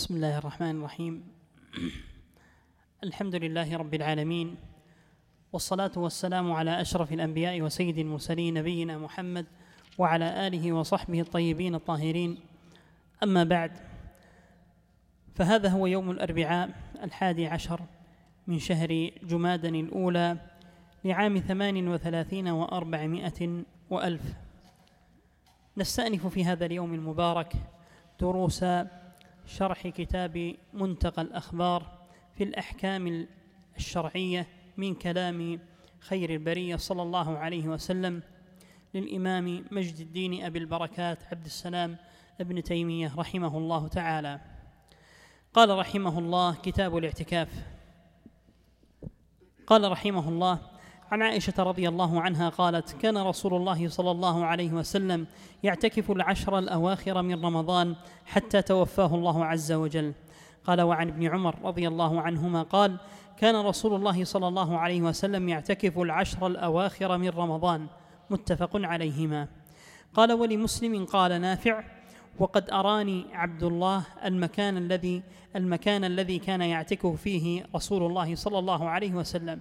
بسم الله الرحمن الرحيم. الحمد لله رب العالمين والصلاة والسلام على أشرف الأنبياء وسيد المرسلين نبينا محمد وعلى آله وصحبه الطيبين الطاهرين. أما بعد فهذا هو يوم الأربعاء الحادي عشر من شهر جماد الأولى لعام ثمان وثلاثين وأربعمائة وألف. نستأنف في هذا اليوم المبارك دروس شرح كتاب منتقى الأخبار في الأحكام الشرعية من كلام خير البرية صلى الله عليه وسلم للإمام مجد الدين أبي البركات عبد السلام ابن تيمية رحمه الله تعالى. قال رحمه الله كتاب الاعتكاف. قال رحمه الله عن عائشة رضي الله عنها قالت كان رسول الله صلى الله عليه وسلم يعتكف العشر الأواخر من رمضان حتى توفاه الله عز وجل. قال وعن ابن عمر رضي الله عنهما قال كان رسول الله صلى الله عليه وسلم يعتكف العشر الأواخر من رمضان. متفق عليهما. قال ولمسلم قال نافع وقد أراني عبد الله المكان الذي المكان الذي كان يعتكف فيه رسول الله صلى الله عليه وسلم.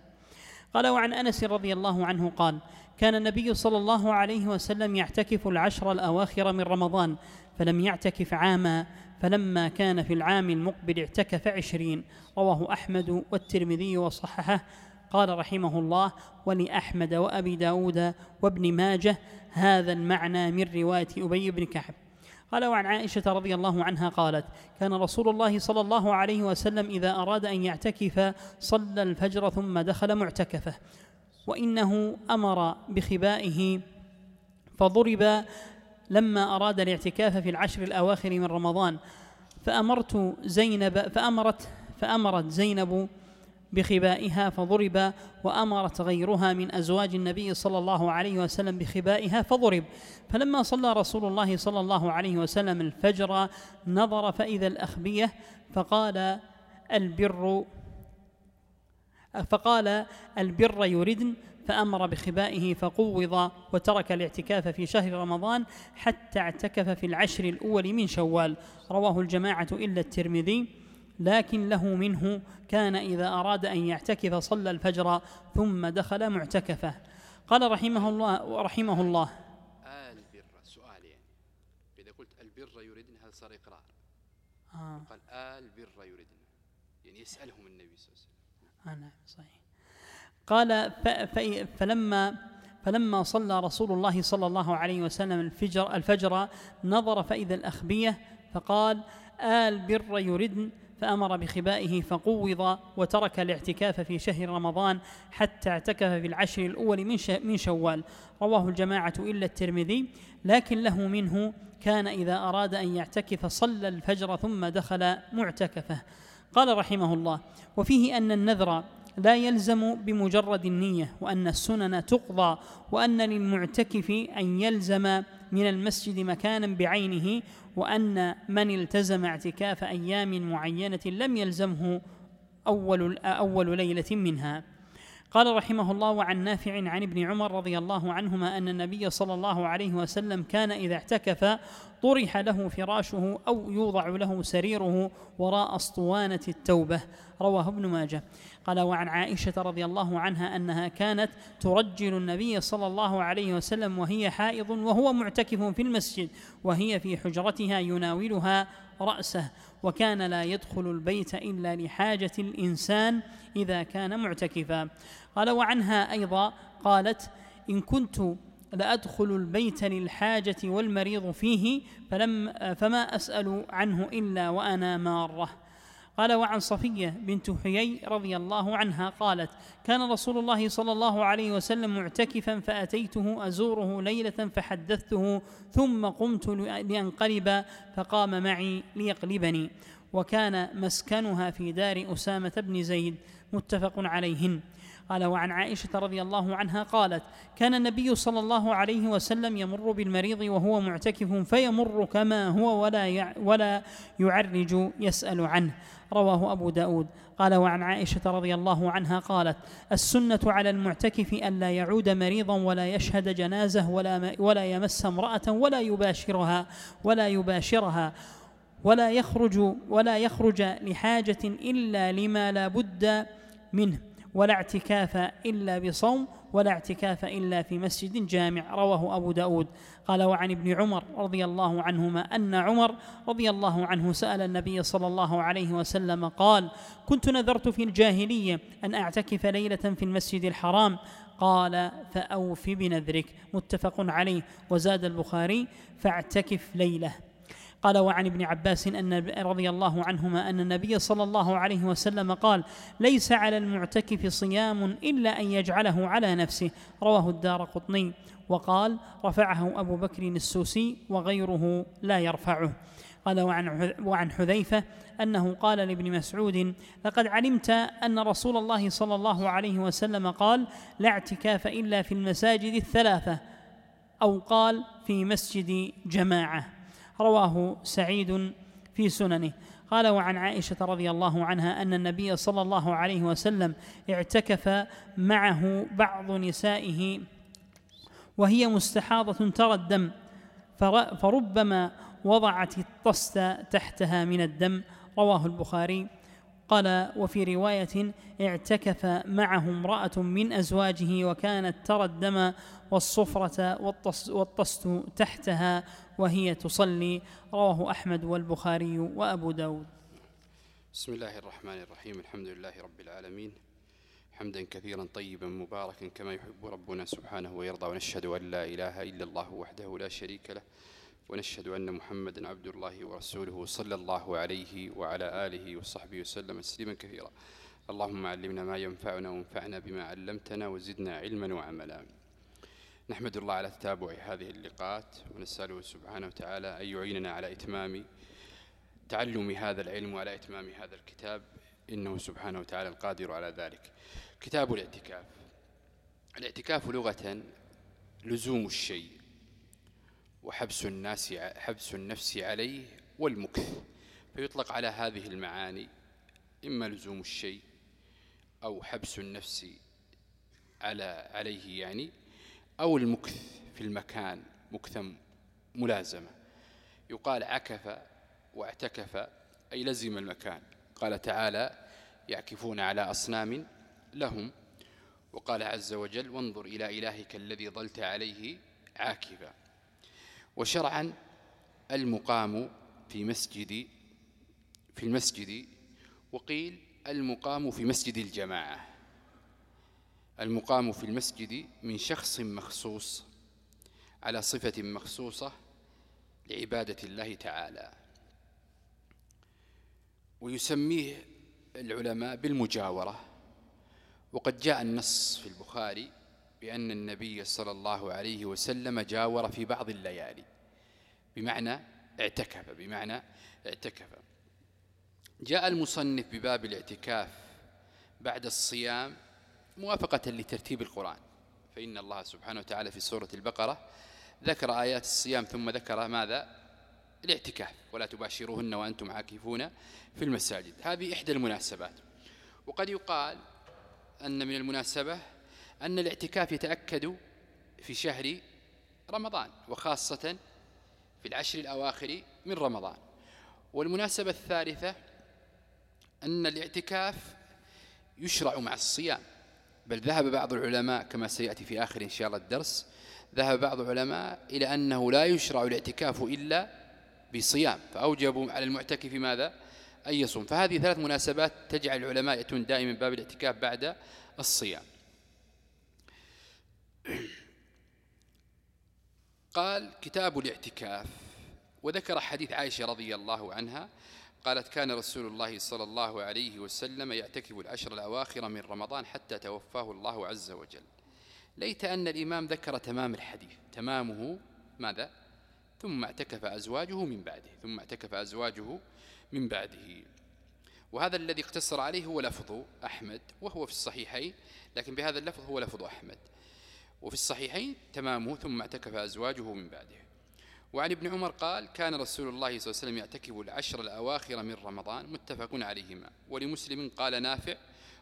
قال وعن أنس رضي الله عنه قال كان النبي صلى الله عليه وسلم يعتكف العشر الأواخر من رمضان فلم يعتكف عاما فلما كان في العام المقبل اعتكف عشرين. رواه أحمد والترمذي وصححه. قال رحمه الله ولأحمد وأبي داود وابن ماجه هذا المعنى من رواية أبي بن كعب. قال وعن عائشة رضي الله عنها قالت كان رسول الله صلى الله عليه وسلم إذا أراد أن يعتكف صلى الفجر ثم دخل معتكفة وإنه أمر بخبائه فضرب لما أراد الاعتكاف في العشر الأواخر من رمضان فأمرت زينب فأمرت فأمرت زينب بخبائها فضرب وأمرت غيرها من أزواج النبي صلى الله عليه وسلم بخبائها فضرب. فلما صلى رسول الله صلى الله عليه وسلم الفجر نظر فإذا الأخبية فقال البر فقال البر يردن فأمر بخبائه فقوض وترك الاعتكاف في شهر رمضان حتى اعتكف في العشر الأول من شوال. رواه الجماعة إلا الترمذي. لكن له منه كان إذا أراد أن يعتكف صلى الفجر ثم دخل معتكفة. قال رحمه الله رحمه الله. آل بر سؤال يعني. إذا قلت البر يريدن هذا صار إقرار. آه. قال آل بر يريدن يعني يسألهم النبي صلى الله عليه وسلم. آه نعم صحيح. قال فلما فلما صلى رسول الله صلى الله عليه وسلم الفجر الفجر نظر فإذا الأخبية فقال آل بر يردن فأمر بخبائه فقوض وترك الاعتكاف في شهر رمضان حتى اعتكف في العشر الأول من من شوال. رواه الجماعة إلا الترمذي. لكن له منه كان إذا أراد أن يعتكف صلى الفجر ثم دخل معتكفه. قال رحمه الله وفيه أن النذر لا يلزم بمجرد النية وأن السنن تقضى وأن للمعتكف أن يلزم من المسجد مكانا بعينه وأن من التزم اعتكاف أيام معينة لم يلزمه أول أول ليلة منها. قال رحمه الله وعن نافع عن ابن عمر رضي الله عنهما أن النبي صلى الله عليه وسلم كان إذا اعتكف طرح له فراشه أو يوضع له سريره وراء أسطوانة التوبة. رواه ابن ماجه. قال وعن عائشة رضي الله عنها أنها كانت ترجل النبي صلى الله عليه وسلم وهي حائض وهو معتكف في المسجد وهي في حجرتها يناولها رأسه. وكان لا يدخل البيت إلا لحاجة الإنسان إذا كان معتكفا. قال وعنها أيضا قالت إن كنت لأدخل البيت للحاجة والمريض فيه فلم فما أسأل عنه إلا وأنا مارة. قال وعن صفية بنت حيي رضي الله عنها قالت كان رسول الله صلى الله عليه وسلم معتكفا فأتيته أزوره ليلة فحدثته ثم قمت لأنقلب فقام معي ليقلبني وكان مسكنها في دار أسامة بن زيد متفق عليهن. قال وعن عائشة رضي الله عنها قالت كان النبي صلى الله عليه وسلم يمر بالمريض وهو معتكف فيمر كما هو ولا ولا يعرج يسأل عنه. رواه أبو داود. قال وعن عائشة رضي الله عنها قالت السنة على المعتكف ألا يعود مريضا ولا يشهد جنازة ولا, ولا يمس امرأة ولا يباشرها ولا يباشرها ولا يخرج ولا يخرج لحاجة إلا لما لا بد منه. ولا اعتكاف إلا بصوم ولا اعتكاف إلا في مسجد جامع رواه أبو داود. قال وعن ابن عمر رضي الله عنهما أن عمر رضي الله عنه سأل النبي صلى الله عليه وسلم قال كنت نذرت في الجاهلية أن أعتكف ليلة في المسجد الحرام. قال فأوف بنذرك. متفق عليه. وزاد البخاري فاعتكف ليلة. قال وعن ابن عباس أن رضي الله عنهما أن النبي صلى الله عليه وسلم قال ليس على المعتكف صيام إلا أن يجعله على نفسه. رواه الدار قطني. وقال رفعه أبو بكر السوسي وغيره لا يرفعه. قال وعن وعن حذيفة أنه قال لابن مسعود لقد علمت أن رسول الله صلى الله عليه وسلم قال لا اعتكاف إلا في المساجد الثلاثة أو قال في مسجد جماعة. رواه سعيد في سننه. قال وعن عائشة رضي الله عنها أن النبي صلى الله عليه وسلم اعتكف معه بعض نسائه وهي مستحاضة ترى الدم فربما وضعت الطست تحتها من الدم. رواه البخاري. قال وفي رواية اعتكف معه امرأة من أزواجه وكانت ترى الدم والصفرة والطست تحتها وهي تصلي. رواه أحمد والبخاري وأبو داود. بسم الله الرحمن الرحيم. الحمد لله رب العالمين. حمدا كثيرا طيبا مباركا كما يحب ربنا سبحانه ويرضى. ونشهد أن لا إله إلا الله وحده لا شريك له. ونشهد أن محمدا عبد الله ورسوله صلى الله عليه وعلى آله وصحبه وسلم تسليما كثيرا. اللهم علمنا ما ينفعنا وانفعنا بما علمتنا وزدنا علما وعملا. نحمد الله على تتابع هذه اللقاءات ونسأله سبحانه وتعالى أن يعيننا على إتمام تعلم هذا العلم وعلى إتمام هذا الكتاب. إنه سبحانه وتعالى القادر على ذلك. كتاب الاعتكاف. الاعتكاف لغة لزوم الشيء. وحبس الناس حبس النفس عليه والمكث. فيطلق على هذه المعاني إما لزوم الشيء أو حبس النفس على عليه يعني أو المكث في المكان مكثا ملازمة يقال عكف واعتكف أي لزم المكان. قال تعالى يعكفون على أصنام لهم. وقال عز وجل وانظر إلى إلهك الذي ظلت عليه عاكفا. وشرعا المقام في مسجد في المسجد وقيل المقام في مسجد الجماعة. المقام في المسجد من شخص مخصوص على صفة مخصوصة لعبادة الله تعالى. ويسميه العلماء بالمجاورة. وقد جاء النص في البخاري بأن النبي صلى الله عليه وسلم جاور في بعض الليالي. بمعنى اعتكف بمعنى اعتكف. جاء المصنف بباب الاعتكاف بعد الصيام موافقة لترتيب القرآن. فإن الله سبحانه وتعالى في سورة البقرة ذكر آيات الصيام ثم ذكر ماذا؟ الاعتكاف. ولا تباشروهن وأنتم عاكفون في المساجد. هذه إحدى المناسبات. وقد يقال أن من المناسبة أن الاعتكاف يتأكد في شهر رمضان وخاصة في العشر الأواخر من رمضان. والمناسبة الثالثة أن الاعتكاف يشرع مع الصيام. بل ذهب بعض العلماء كما سيأتي في آخر إن شاء الله الدرس ذهب بعض العلماء إلى أنه لا يشرع الاعتكاف إلا بصيام. فأوجبوا على المعتكف ماذا؟ أن يصوم. فهذه ثلاث مناسبات تجعل العلماء يأتون دائما باب الاعتكاف بعد الصيام. قال كتاب الاعتكاف وذكر حديث عائشة رضي الله عنها قالت كان رسول الله صلى الله عليه وسلم يعتكف العشر الأواخر من رمضان حتى توفاه الله عز وجل. ليت أن الإمام ذكر تمام الحديث تمامه ماذا؟ ثم اعتكف أزواجه من بعده ثم اعتكف أزواجه من بعده. وهذا الذي اقتصر عليه هو لفظ أحمد وهو في الصحيحين لكن بهذا اللفظ هو لفظ أحمد. وفي الصحيحين تمامه ثم اعتكف أزواجه من بعده. وعن ابن عمر قال كان رسول الله صلى الله عليه وسلم يعتكف العشر الأواخر من رمضان متفق عليهما ولمسلم قال نافع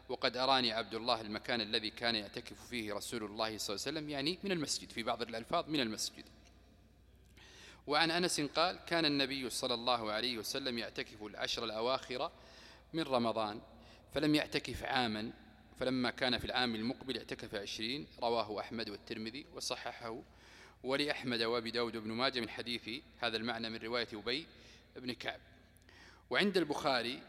وقد أراني عبد الله المكان الذي كان يعتكف فيه رسول الله صلى الله عليه وسلم يعني من المسجد في بعض الألفاظ من المسجد. وعن أنس قال كان النبي صلى الله عليه وسلم يعتكف العشر الأواخر من رمضان فلم يعتكف عاما فلما كان في العام المقبل اعتكف عشرين رواه أحمد والترمذي وصححه ولأحمد وأبي داود بن ماجه من حديث هذا المعنى من رواية أبي بن كعب. وعند البخاري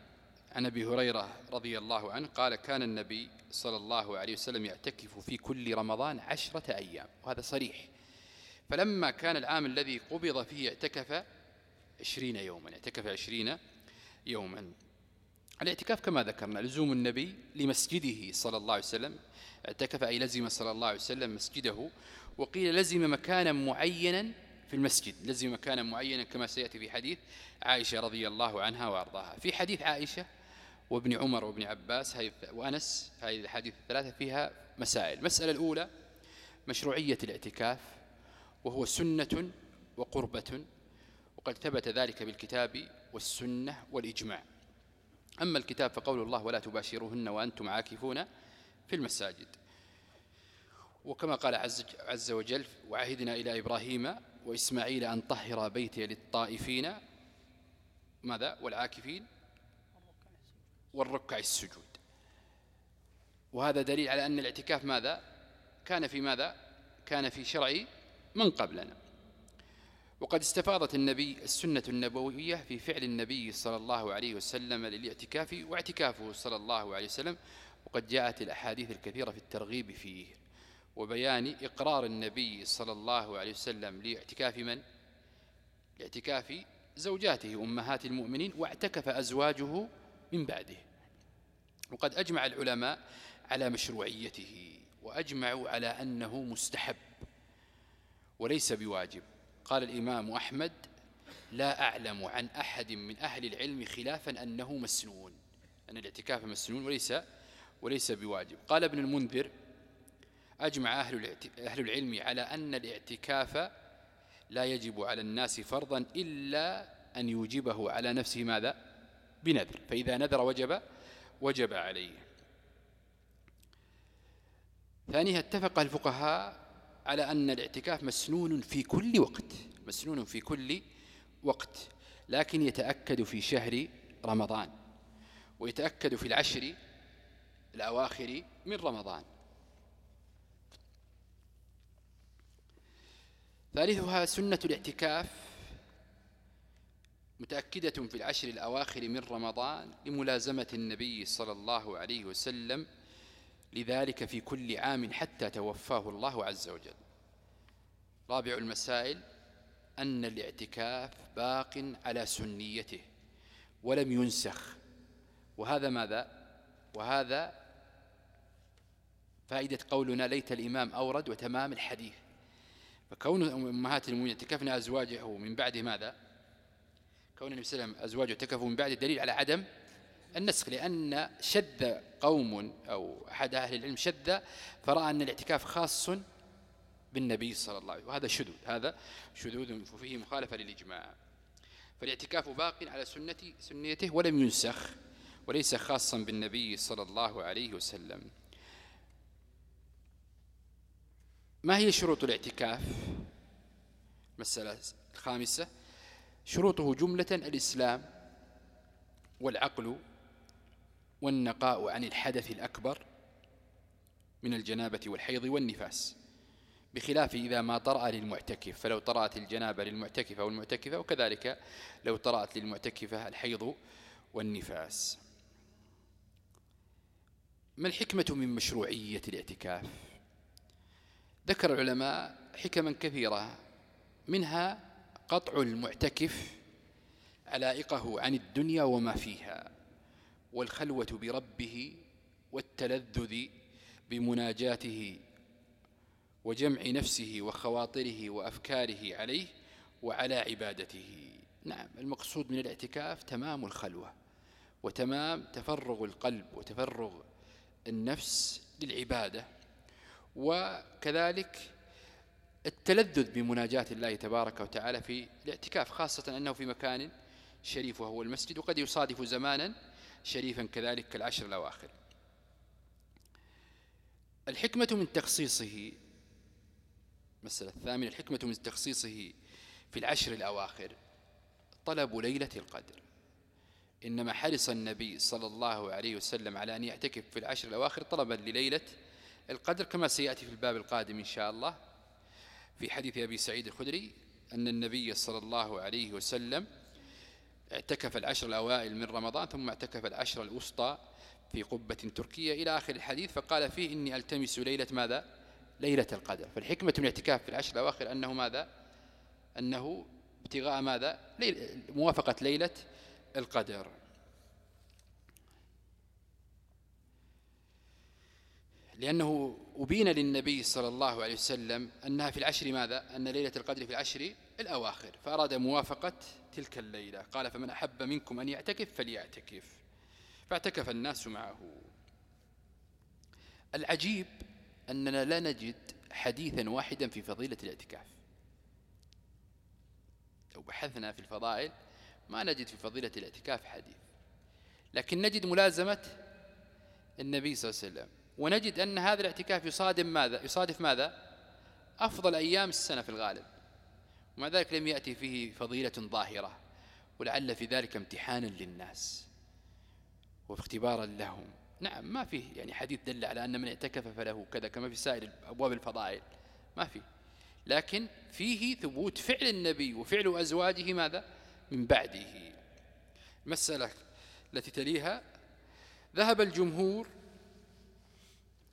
عن أبي هريرة رضي الله عنه قال كان النبي صلى الله عليه وسلم يعتكف في كل رمضان عشرة أيام وهذا صريح. فلما كان العام الذي قبض فيه اعتكف عشرين يوما اعتكف عشرين يوما. الاعتكاف كما ذكرنا لزوم النبي لمسجده صلى الله عليه وسلم. اعتكف أي لزم صلى الله عليه وسلم مسجده وقيل لزم مكانا معينا في المسجد. لزم مكانا معينا كما سيأتي في حديث عائشة رضي الله عنها وأرضاها. في حديث عائشة وابن عمر وابن عباس وأنس هذه الحديث الثلاثة فيها مسائل. المسألة الأولى مشروعية الاعتكاف وهو سنة وقربة وقد ثبت ذلك بالكتاب والسنة والإجماع. أما الكتاب فقول الله ولا تباشروهن وأنتم عاكفون في المساجد. وكما قال عز, عز وجل وعهدنا إلى إبراهيم وإسماعيل أن طهر بيتي للطائفين. ماذا؟ والعاكفين؟ والركع السجود. وهذا دليل على أن الاعتكاف ماذا؟ كان في ماذا؟ كان في شرع من قبلنا. وقد استفاضت النبي السنة النبوية في فعل النبي صلى الله عليه وسلم للاعتكاف واعتكافه صلى الله عليه وسلم وقد جاءت الأحاديث الكثيرة في الترغيب فيه. وبيان إقرار النبي صلى الله عليه وسلم لاعتكاف من؟ لاعتكاف زوجاته أمهات المؤمنين واعتكف أزواجه من بعده. وقد أجمع العلماء على مشروعيته وأجمعوا على أنه مستحب وليس بواجب. قال الإمام أحمد لا أعلم عن أحد من أهل العلم خلافا أنه مسنون. أن الاعتكاف مسنون وليس وليس بواجب. قال ابن المنذر أجمع أهل أهل العلم على أن الاعتكاف لا يجب على الناس فرضا إلا أن يوجبه على نفسه ماذا؟ بنذر. فإذا نذر وجب وجب عليه. ثانيها اتفق الفقهاء على أن الاعتكاف مسنون في كل وقت مسنون في كل وقت لكن يتأكد في شهر رمضان ويتأكد في العشر الأواخر من رمضان. ثالثها سنة الاعتكاف متأكدة في العشر الأواخر من رمضان لملازمة النبي صلى الله عليه وسلم لذلك في كل عام حتى توفاه الله عز وجل. رابع المسائل أن الاعتكاف باق على سنيته ولم ينسخ. وهذا ماذا؟ وهذا فائدة قولنا ليت الإمام أورد وتمام الحديث. فكون أمهات المؤمنين اعتكفن أزواجه من بعد ماذا؟ كون النبي صلى الله عليه وسلم أزواجه اعتكفوا من بعد دليل على عدم النسخ لأن شذ قوم أو أحد أهل العلم شذ فرأى أن الاعتكاف خاص بالنبي صلى الله عليه وسلم. وهذا شذوذ هذا شذوذ فيه مخالفة للإجماع. فالاعتكاف باق على سنة سنيته ولم ينسخ وليس خاصا بالنبي صلى الله عليه وسلم. ما هي شروط الاعتكاف؟ مسألة الخامسة شروطه جملة الإسلام والعقل والنقاء عن الحدث الأكبر من الجنابة والحيض والنفاس. بخلاف إذا ما طرأ للمعتكف فلو طرأت الجنابة للمعتكف أو المعتكفة وكذلك لو طرأت للمعتكفة الحيض والنفاس. ما الحكمة من مشروعية الاعتكاف؟ ذكر العلماء حكما كثيرة منها قطع المعتكف علائقه عن الدنيا وما فيها والخلوة بربه والتلذذ بمناجاته وجمع نفسه وخواطره وأفكاره عليه وعلى عبادته. نعم المقصود من الاعتكاف تمام الخلوة وتمام تفرغ القلب وتفرغ النفس للعبادة وكذلك التلذذ بمناجاة الله تبارك وتعالى في الاعتكاف خاصة أنه في مكان شريف وهو المسجد وقد يصادف زمانا شريفا كذلك كالعشر الأواخر. الحكمة من تخصيصه مسألة الثامنة الحكمة من تخصيصه في العشر الأواخر طلب ليلة القدر. إنما حرص النبي صلى الله عليه وسلم على أن يعتكف في العشر الأواخر طلبا لليلة القدر كما سيأتي في الباب القادم إن شاء الله في حديث أبي سعيد الخدري أن النبي صلى الله عليه وسلم اعتكف العشر الأوائل من رمضان ثم اعتكف العشر الأسطى في قبة تركية إلى آخر الحديث فقال فيه إني ألتمس ليلة ماذا؟ ليلة القدر. فالحكمة من الاعتكاف في العشر الأواخر أنه ماذا؟ أنه ابتغاء ماذا؟ موافقة ليلة القدر. لأنه أبين للنبي صلى الله عليه وسلم أنها في العشر ماذا؟ أن ليلة القدر في العشر الأواخر. فأراد موافقة تلك الليلة. قال فمن أحب منكم أن يعتكف فليعتكف. فاعتكف الناس معه. العجيب أننا لا نجد حديثا واحدا في فضيلة الاعتكاف. لو بحثنا في الفضائل ما نجد في فضيلة الاعتكاف حديث. لكن نجد ملازمة النبي صلى الله عليه وسلم. ونجد أن هذا الاعتكاف يصادم ماذا؟ يصادف ماذا؟ أفضل أيام السنة في الغالب. ومع ذلك لم يأتي فيه فضيلة ظاهرة. ولعل في ذلك امتحانا للناس واختبارا لهم. نعم ما فيه يعني حديث دل على أن من اعتكف فله كذا كما في سائر أبواب الفضائل. ما فيه. لكن فيه ثبوت فعل النبي وفعل أزواجه ماذا؟ من بعده. المسألة التي تليها ذهب الجمهور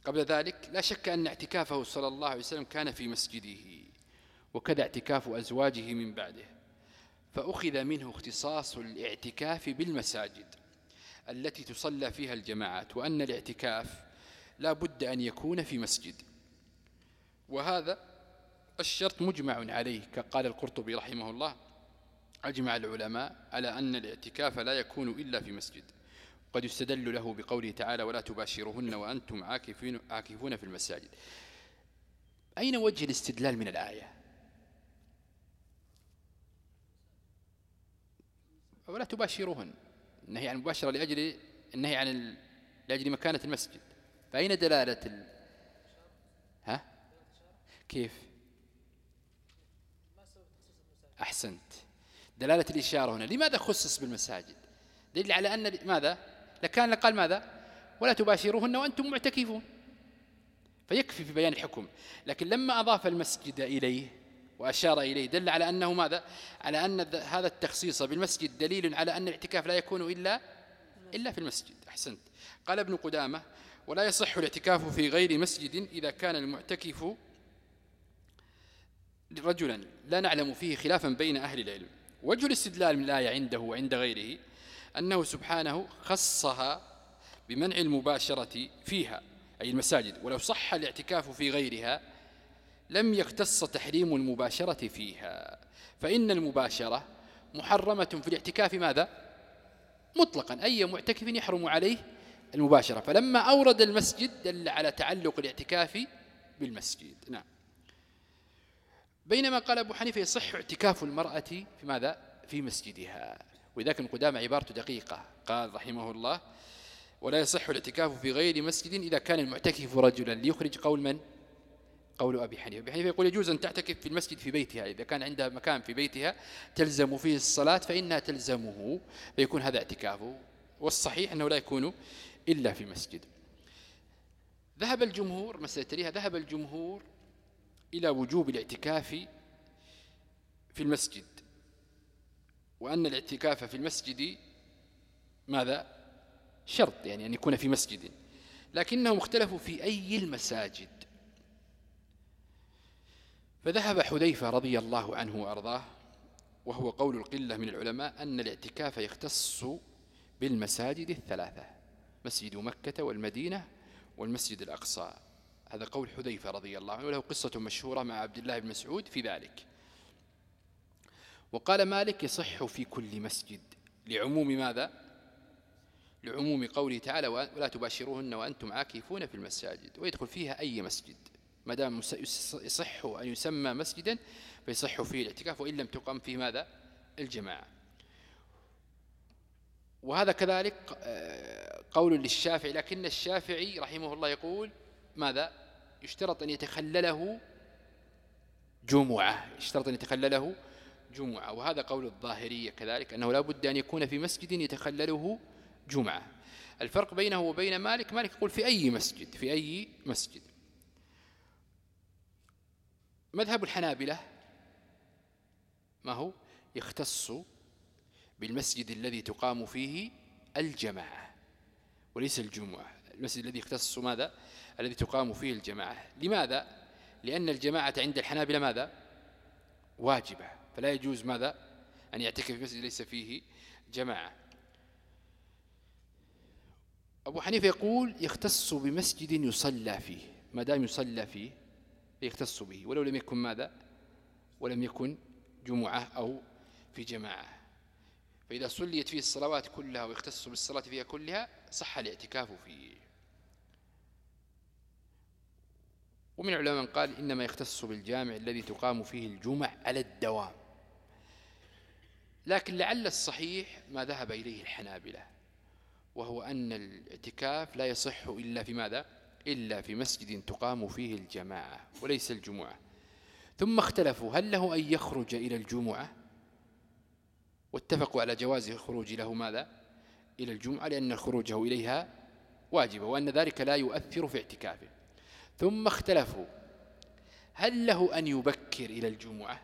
قبل ذلك لا شك أن اعتكافه صلى الله عليه وسلم كان في مسجده وكذا اعتكاف أزواجه من بعده. فأخذ منه اختصاص الاعتكاف بالمساجد. التي تصلى فيها الجماعات وأن الاعتكاف لا بد أن يكون في مسجد. وهذا الشرط مجمع عليه كقال القرطبي رحمه الله أجمع العلماء على أن الاعتكاف لا يكون إلا في مسجد. قد يستدل له بقوله تعالى ولا تباشرهن وأنتم عاكفون, عاكفون في المساجد. أين وجه الاستدلال من الآية؟ ولا تباشرهن. النهي عن المباشرة لأجل النهي عن لأجل مكانة المسجد. فأين دلالة ال... ها؟ كيف؟ أحسنت. دلالة الإشارة هنا. لماذا خصص بالمساجد؟ دليل على أن ماذا؟ لكان قال ماذا؟ ولا تباشروهن وأنتم معتكفون. فيكفي في بيان الحكم. لكن لما أضاف المسجد إليه وأشار إليه. دل على أنه ماذا؟ على أن هذا التخصيص بالمسجد دليل على أن الاعتكاف لا يكون إلا إلا في المسجد. أحسنت. قال ابن قدامة ولا يصح الاعتكاف في غير مسجد إذا كان المعتكف رجلا. لا نعلم فيه خلافا بين أهل العلم. وجه الاستدلال من الآية عنده وعند غيره أنه سبحانه خصها بمنع المباشرة فيها أي المساجد. ولو صح الاعتكاف في غيرها لم يختص تحريم المباشرة فيها. فإن المباشرة محرمة في الاعتكاف ماذا؟ مطلقا. أي معتكف يحرم عليه المباشرة. فلما أورد المسجد دل على تعلق الاعتكاف بالمسجد. نعم. بينما قال أبو حنيفة يصح اعتكاف المرأة في ماذا؟ في مسجدها. ولذلك القدامى عبارته دقيقة. قال رحمه الله ولا يصح الاعتكاف في غير مسجد إذا كان المعتكف رجلا. ليخرج قول من؟ قول أبي حنيفة. أبي حنيفة يقول يجوز أن تعتكف في المسجد في بيتها. إذا كان عندها مكان في بيتها تلزم فيه الصلاة فإنها تلزمه فيكون هذا اعتكافه. والصحيح أنه لا يكون إلا في مسجد. ذهب الجمهور مسألة تليها ذهب الجمهور إلى وجوب الاعتكاف في المسجد. وأن الاعتكاف في المسجد ماذا؟ شرط يعني أن يكون في مسجد. لكنهم اختلفوا في أي المساجد. فذهب حذيفة رضي الله عنه وأرضاه وهو قول القلة من العلماء أن الاعتكاف يختص بالمساجد الثلاثة مسجد مكة والمدينة والمسجد الأقصى. هذا قول حذيفة رضي الله عنه وله قصة مشهورة مع عبد الله بن مسعود في ذلك. وقال مالك يصح في كل مسجد. لعموم ماذا؟ لعموم قوله تعالى ولا تباشروهن وأنتم عاكفون في المساجد. ويدخل فيها أي مسجد. ما دام يصح أن يسمى مسجدا فيصح فيه الاعتكاف وإن لم تقم فيه ماذا؟ الجماعة. وهذا كذلك آه، قول للشافعي لكن الشافعي رحمه الله يقول ماذا؟ يشترط أن يتخلله جمعة يشترط أن يتخلله جمعة. وهذا قول الظاهرية كذلك أنه لا بد أن يكون في مسجد يتخلله جمعة. الفرق بينه وبين مالك مالك يقول في أي مسجد في أي مسجد. مذهب الحنابلة ما هو؟ يختص بالمسجد الذي تقام فيه الجماعة وليس الجمعة. المسجد الذي يختص ماذا؟ الذي تقام فيه الجماعة. لماذا؟ لأن الجماعة عند الحنابلة ماذا؟ واجبة. فلا يجوز ماذا؟ أن يعتكف في مسجد ليس فيه جماعة. أبو حنيفة يقول يختص بمسجد يصلى فيه. ما دام يصلى فيه يختص به. ولو لم يكن ماذا؟ ولم يكن جمعة أو في جماعة. فإذا صليت فيه الصلوات كلها ويختص بالصلاة فيها كلها صح الاعتكاف فيه. ومن العلماء من قال إنما يختص بالجامع الذي تقام فيه الجمع على الدوام. لكن لعل الصحيح ما ذهب إليه الحنابلة وهو أن الاعتكاف لا يصح إلا في ماذا؟ إلا في مسجد تقام فيه الجماعة وليس الجمعة. ثم اختلفوا هل له أن يخرج إلى الجمعة؟ واتفقوا على جواز الخروج له ماذا؟ إلى الجمعة لأن خروجه إليها واجبة وأن ذلك لا يؤثر في اعتكافه. ثم اختلفوا هل له أن يبكر إلى الجمعة؟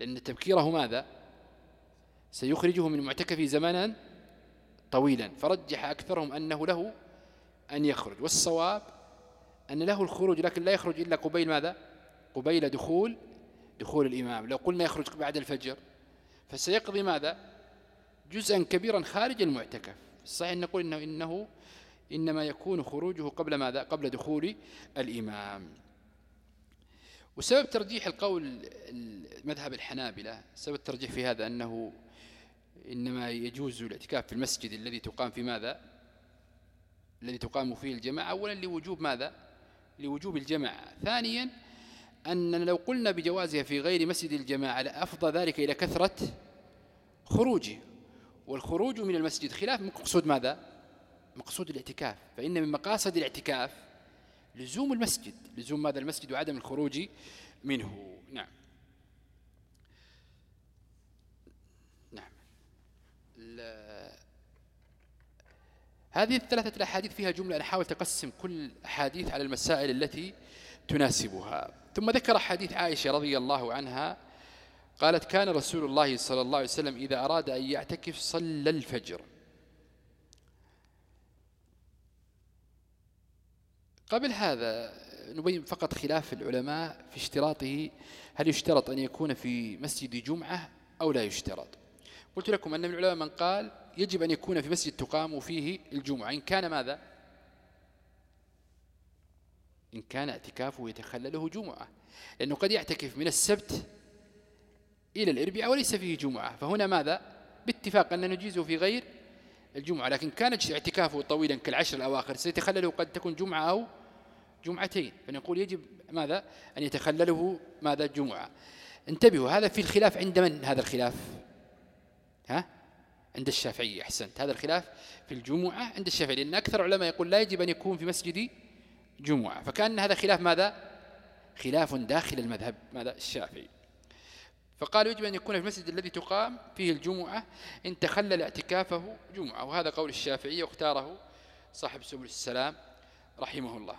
لأن تبكيره ماذا؟ سيخرجه من معتكف زمانا طويلا. فرجح أكثرهم أنه له أن يخرج. والصواب أن له الخروج لكن لا يخرج إلا قبيل ماذا؟ قبيل دخول دخول الإمام. لو قلنا يخرج بعد الفجر فسيقضي ماذا؟ جزءا كبيرا خارج المعتكف. الصحيح أن نقول إنه, إنه إنما يكون خروجه قبل ماذا؟ قبل دخول الإمام. وسبب ترجيح القول مذهب الحنابلة سبب الترجيح في هذا أنه إنما يجوز الاعتكاف في المسجد الذي تقام في ماذا؟ الذي تقام فيه الجماعة أولا لوجوب ماذا؟ لوجوب الجماعة. ثانيا أن لو قلنا بجوازها في غير مسجد الجماعة لأفضى ذلك إلى كثرة خروجه. والخروج من المسجد خلاف مقصود ماذا؟ مقصود الاعتكاف. فإن من مقاصد الاعتكاف لزوم المسجد. لزوم ماذا؟ المسجد وعدم الخروج منه. نعم. نعم. هذه الثلاثة الأحاديث فيها جملة أنا حاولت أقسم كل أحاديث على المسائل التي تناسبها. ثم ذكر حديث عائشة رضي الله عنها قالت كان رسول الله صلى الله عليه وسلم إذا أراد أن يعتكف صلى الفجر. قبل هذا نبين فقط خلاف العلماء في اشتراطه هل يشترط أن يكون في مسجد جمعة أو لا يشترط؟ قلت لكم أن من العلماء من قال يجب أن يكون في مسجد تقام فيه الجمعة. إن كان ماذا؟ إن كان اعتكافه يتخلله جمعة. لأنه قد يعتكف من السبت إلى الإربعاء وليس فيه جمعة. فهنا ماذا؟ باتفاق أن نجيزه في غير الجمعة. لكن كان اعتكافه طويلا كالعشر الأواخر سيتخلله قد تكون جمعة أو جمعتين. فنقول يجب ماذا؟ أن يتخلله ماذا؟ جمعة. انتبهوا هذا في الخلاف عند من هذا الخلاف؟ ها؟ عند الشافعي أحسنت. هذا الخلاف في الجمعة عند الشافعي لأن أكثر علماء يقول لا يجب أن يكون في مسجد جمعة. فكأن هذا خلاف ماذا؟ خلاف داخل المذهب ماذا؟ الشافعي. فقالوا يجب أن يكون في المسجد الذي تقام فيه الجمعة إن تخلل اعتكافه جمعة. وهذا قول الشافعي واختاره صاحب سبل السلام رحمه الله.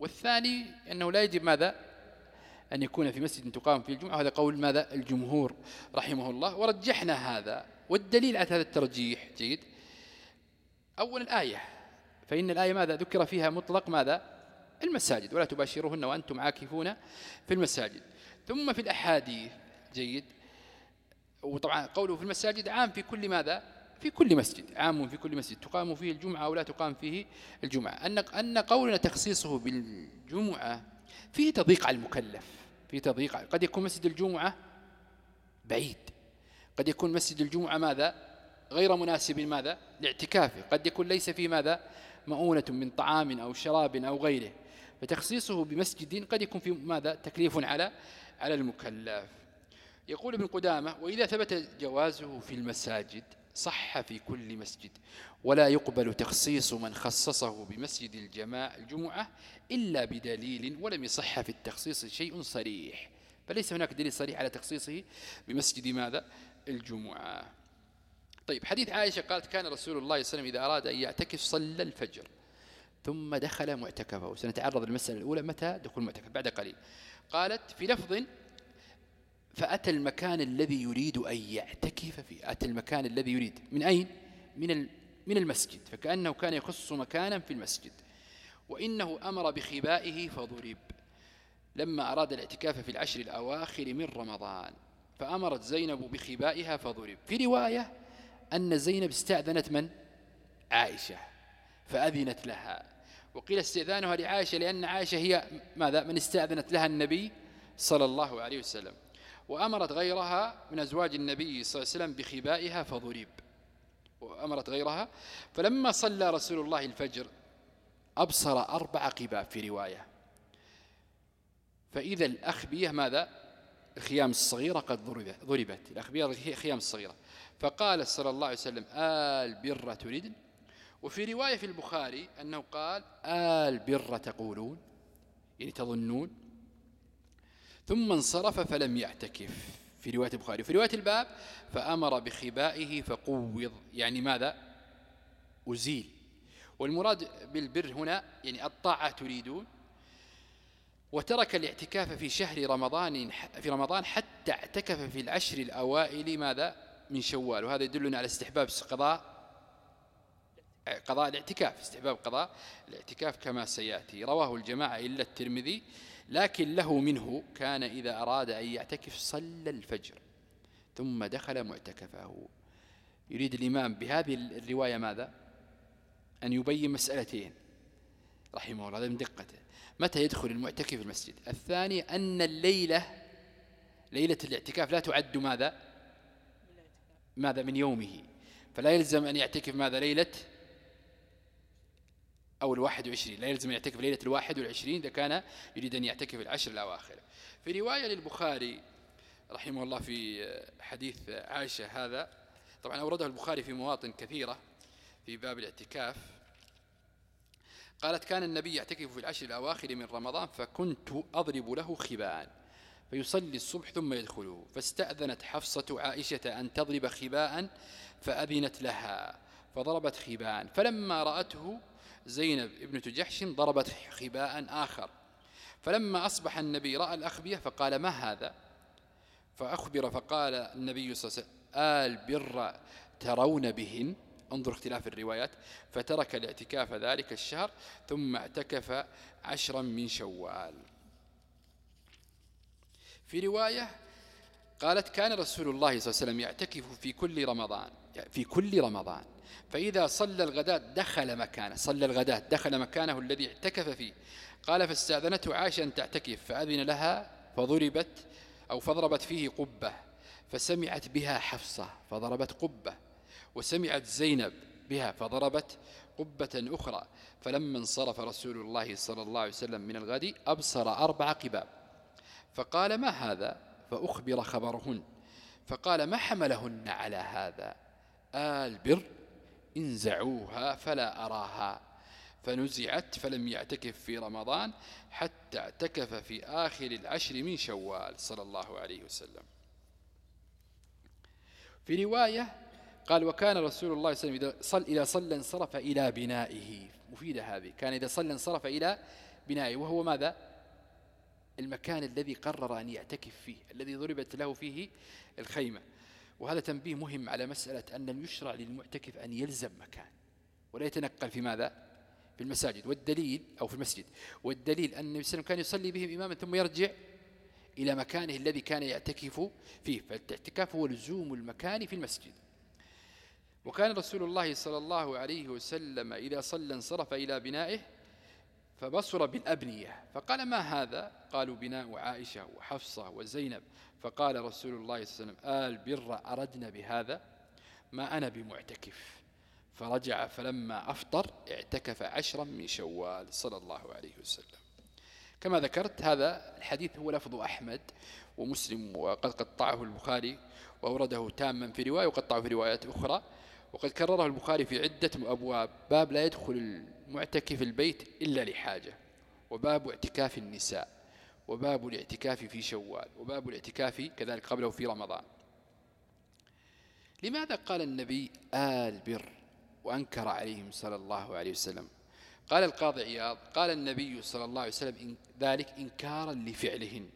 والثاني أنه لا يجب ماذا؟ أن يكون في مسجد تقام فيه الجمعة. هذا قول ماذا؟ الجمهور رحمه الله. ورجحنا هذا. والدليل على هذا الترجيح جيد. أول الآية فإن الآية ماذا؟ ذكر فيها مطلق ماذا؟ المساجد ولا تباشرهن وأنتم عاكفون في المساجد. ثم في الأحاديث جيد. وطبعا قوله في المساجد عام في كل ماذا؟ في كل مسجد عام في كل مسجد. تقام فيه الجمعة أو لا تقام فيه الجمعة. أن أن قولنا تخصيصه بالجمعة فيه تضييق على المكلف فيه تضييق قد يكون مسجد الجمعة بعيد. قد يكون مسجد الجمعة ماذا؟ غير مناسب ماذا لاعتكافه. قد يكون ليس فيه ماذا؟ مؤونة من طعام أو شراب أو غيره. فتخصيصه بمسجد قد يكون في ماذا؟ تكليف على على المكلف. يقول ابن قدامة وإذا ثبت جوازه في المساجد صح في كل مسجد. ولا يقبل تخصيص من خصصه بمسجد الجماعة الجمعة إلا بدليل ولم يصح في التخصيص شيء صريح. فليس هناك دليل صريح على تخصيصه بمسجد ماذا؟ الجمعة. طيب حديث عائشة قالت كان رسول الله صلى الله عليه وسلم إذا أراد أن يعتكف صلى الفجر ثم دخل معتكفه. سنتعرض للمسألة الأولى متى دخول المعتكف؟ بعد قليل. قالت في لفظ فأتى المكان الذي يريد أن يعتكف فيه. أتى المكان الذي يريد. من أين؟ من من المسجد. فكأنه كان يخص مكانا في المسجد. وإنه أمر بخبائه فضرب. لما أراد الاعتكاف في العشر الأواخر من رمضان. فأمرت زينب بخبائها فضرب. في رواية أن زينب استأذنت من؟ عائشة. فأذنت لها. وقيل استئذانها لعائشة لأن عائشة هي ماذا؟ من استأذنت لها النبي صلى الله عليه وسلم. وأمرت غيرها من أزواج النبي صلى الله عليه وسلم بخبائها فضرب. وأمرت غيرها. فلما صلى رسول الله الفجر أبصر أربع قباب في رواية. فإذا الأخبية ماذا؟ الخيام الصغيرة قد ضربت الأخبية الخيام الصغيرة. فقال صلى الله عليه وسلم آل بر تريد وفي رواية في البخاري أنه قال آل بر تقولون؟ يعني تظنون. ثم انصرف فلم يعتكف. في رواية البخاري. وفي رواية الباب فأمر بخبائه فقوض. يعني ماذا؟ أزيل. والمراد بالبر هنا يعني الطاعة تريدون. وترك الاعتكاف في شهر رمضان في رمضان حتى اعتكف في العشر الأوائل ماذا؟ من شوال. وهذا يدلنا على استحباب قضاء قضاء الاعتكاف. استحباب قضاء الاعتكاف كما سيأتي. رواه الجماعة إلا الترمذي. لكن له منه كان إذا أراد أن يعتكف صلى الفجر ثم دخل معتكفه. يريد الإمام بهذه الرواية ماذا؟ أن يبين مسألتين. رحمه الله هذا من دقته. متى يدخل المعتكف المسجد؟ الثاني أن الليلة ليلة الاعتكاف لا تعد ماذا؟ ماذا من يومه. فلا يلزم أن يعتكف ماذا؟ ليلة أو الواحد وعشرين. لا يلزم أن يعتكف ليلة الواحد والعشرين إذا كان يريد أن يعتكف العشر الأواخر. في رواية للبخاري رحمه الله في حديث عائشة هذا طبعا أورده البخاري في مواطن كثيرة في باب الاعتكاف. قالت كان النبي يعتكف في العشر الأواخر من رمضان فكنت أضرب له خباء. فيصلي الصبح ثم يدخله فاستأذنت حفصة عائشة أن تضرب خباء فأذنت لها فضربت خباء. فلما رأته زينب ابنة جحش ضربت خباء آخر. فلما أصبح النبي رأى الأخبية فقال ما هذا؟ فأخبر فقال النبي صلى الله عليه وسلم آل بر ترون بهن. انظر اختلاف الروايات فترك الاعتكاف ذلك الشهر ثم اعتكف عشرا من شوال. في رواية قالت كان رسول الله صلى الله عليه وسلم يعتكف في كل رمضان في كل رمضان فإذا صلى الغداة دخل مكانه صلى الغداة دخل مكانه الذي اعتكف فيه قال فاستأذنته عائشة أن تعتكف فأذن لها فضربت أو فضربت فيه قبة فسمعت بها حفصة فضربت قبة وسمعت زينب بها فضربت قبة أخرى فلما انصرف رسول الله صلى الله عليه وسلم من الغد أبصر أربع قباب. فقال ما هذا؟ فأخبر خبرهن. فقال ما حملهن على هذا؟ آل بر انزعوها فلا أراها. فنزعت فلم يعتكف في رمضان حتى اعتكف في آخر العشر من شوال صلى الله عليه وسلم. في رواية قال وكان رسول الله صلى الله عليه وسلم إذا صلى, انصرف إلى بنائه. مفيدة هذه. كان إذا صلى انصرف إلى بنائه. وهو ماذا؟ المكان الذي قرر أن يعتكف فيه الذي ضربت له فيه الخيمة. وهذا تنبيه مهم على مسألة أن يشرع للمعتكف أن يلزم مكان. ولا يتنقل في ماذا؟ في المساجد. والدليل أو في المسجد. والدليل أن النبي صلى الله عليه وسلم كان يصلي بهم إماما ثم يرجع إلى مكانه الذي كان يعتكف فيه. فالاعتكاف هو لزوم المكان في المسجد. وكان رسول الله صلى الله عليه وسلم إذا صلى انصرف إلى بنائه فبصر بالأبنية. فقال ما هذا؟ قالوا بناء عائشة وحفصة وزينب. فقال رسول الله صلى الله عليه وسلم آل بر أردنا بهذا؟ ما أنا بمعتكف. فرجع فلما أفطر اعتكف عشرا من شوال صلى الله عليه وسلم. كما ذكرت هذا الحديث هو لفظ أحمد ومسلم وقد قطعه البخاري وأورده تاما في رواية وقطعه في روايات أخرى. وقد كرره البخاري في عدة أبواب. باب لا يدخل المعتكف البيت إلا لحاجة وباب اعتكاف النساء وباب الاعتكاف في شوال وباب الاعتكاف كذلك قبله في رمضان. لماذا قال النبي آل بر وأنكر عليهم صلى الله عليه وسلم؟ قال القاضي عياض قال النبي صلى الله عليه وسلم ذلك إنكارا لفعلهن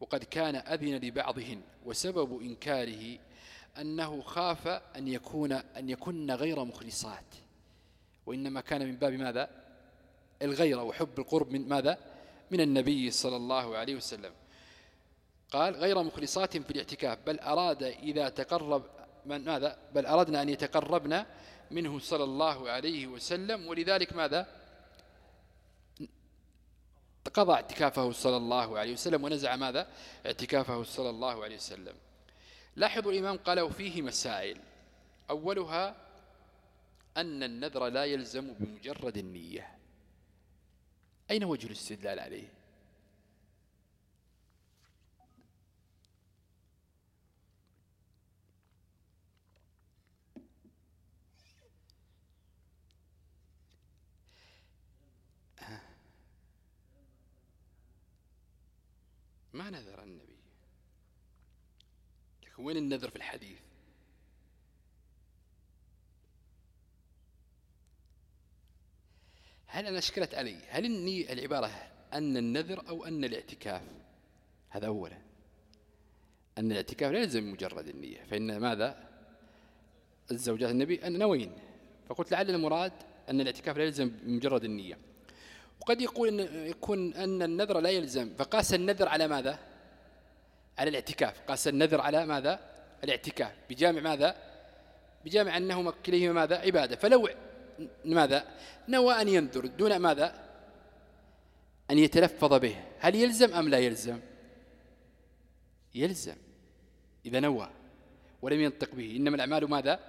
وقد كان أذن لبعضهن وسبب إنكاره أنه خاف أن يكون أن يكن غير مخلصات. وإنما كان من باب ماذا؟ الغيرة وحب القرب من ماذا؟ من النبي صلى الله عليه وسلم. قال غير مخلصات في الاعتكاف بل أراد إذا تقرب من ماذا؟ بل أردنا أن يتقربنا منه صلى الله عليه وسلم. ولذلك ماذا؟ قضى اعتكافه صلى الله عليه وسلم ونزع ماذا؟ اعتكافه صلى الله عليه وسلم. لاحظوا الإمام قال وفيه مسائل. أولها أن النذر لا يلزم بمجرد النية. أين وجه الاستدلال عليه؟ ما نذر وين النذر في الحديث؟ هل أنا أشكلت علي؟ هل إني العبارة أن النذر أو أن الاعتكاف؟ هذا أولا. أن الاعتكاف لا يلزم مجرد النية فإن ماذا؟ الزوجات النبي أن نوين. فقلت لعل المراد أن الاعتكاف لا يلزم بمجرد النية. وقد يقول إن يكون أن النذر لا يلزم. فقاس النذر على ماذا؟ على الاعتكاف. قاس النذر على ماذا؟ الاعتكاف. بجامع ماذا؟ بجامع أنهما كليهما ماذا؟ عبادة. فلو ماذا؟ نوى أن ينذر دون ماذا؟ أن يتلفظ به. هل يلزم أم لا يلزم؟ يلزم إذا نوى ولم ينطق به. إنما الأعمال ماذا؟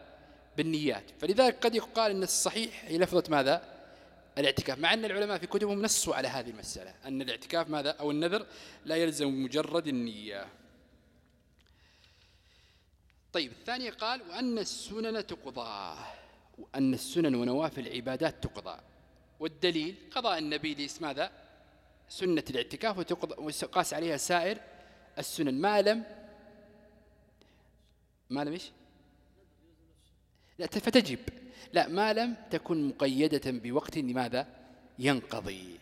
بالنيات. فلذلك قد يقال أن الصحيح هي لفظة ماذا؟ الاعتكاف. مع أن العلماء في كتبهم نصوا على هذه المسألة. أن الاعتكاف ماذا؟ أو النذر لا يلزم مجرد النية. طيب الثاني قال وأن السنن تقضى وأن السنن ونوافل العبادات تقضى. والدليل قضاء النبي ليس ماذا؟ سنة الاعتكاف وقاس عليها سائر السنن. ما لم؟ ما لم إيش؟ لا فتجب. لا ما لم تكن مقيدة بوقت لماذا؟ ينقضي.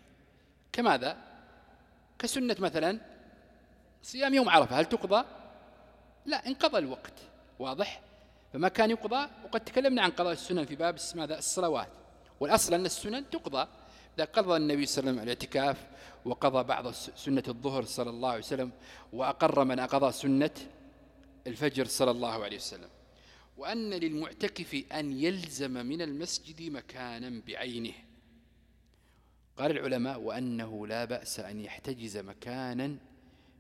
كماذا؟ كسنة مثلا صيام يوم عرفة هل تقضى؟ لا انقضى الوقت. واضح؟ فما كان يقضى وقد تكلمنا عن قضاء السنن في باب ماذا الصلوات. والأصل أن السنن تقضى إذا قضى النبي صلى الله عليه وسلم الاعتكاف وقضى بعض سنة الظهر صلى الله عليه وسلم وأقر من أقضى سنة الفجر صلى الله عليه وسلم. وأن للمعتكف أن يلزم من المسجد مكانا بعينه. قال العلماء وأنه لا بأس أن يحتجز مكانا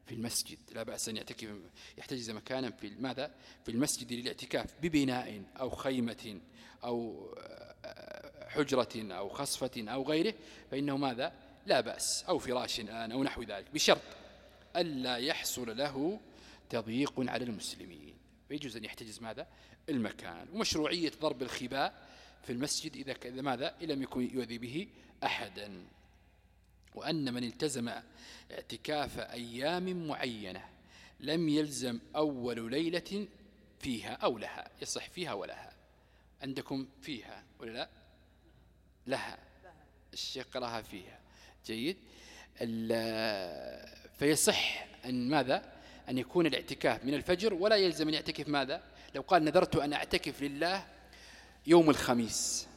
في المسجد. لا بأس أن يعتكف يحتجز مكانا في ماذا؟ في المسجد للاعتكاف ببناء أو خيمة أو حجرة أو خصفة أو غيره فإنه ماذا؟ لا بأس أو فراش الآن أو نحو ذلك بشرط ألا يحصل له تضييق على المسلمين. فيجوز أن يحتجز ماذا؟ المكان. ومشروعية ضرب الخباء في المسجد إذا ماذا؟ إن لم يكن يؤذي به أحدا. وأن من التزم اعتكاف أيام معينة لم يلزم أول ليلة فيها أو لها يصح فيها ولها. عندكم فيها ولا لا؟ لها. الشيخ قراها فيها. جيد. فيصح أن ماذا؟ أن يكون الاعتكاف من الفجر ولا يلزم أن يعتكف ماذا؟ لو قال نذرت أن أعتكف لله يوم الخميس.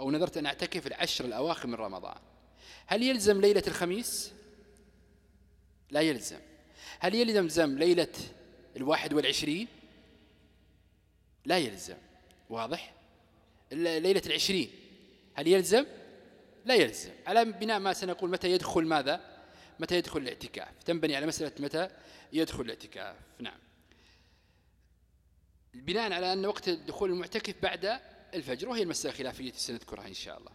أو نذرت أن أعتكف العشر الأواخر من رمضان. هل يلزم ليلة الخميس؟ لا يلزم. هل يلزم ليلة الواحد والعشرين؟ لا يلزم. واضح؟ ليلة العشرين. هل يلزم؟ لا يلزم. على بناء ما سنقول متى يدخل ماذا؟ متى يدخل الاعتكاف؟ تنبني على مسألة متى يدخل الاعتكاف. نعم. بناء على أن وقت دخول المعتكف بعد الفجر وهي المسألة خلافية سنذكرها إن شاء الله.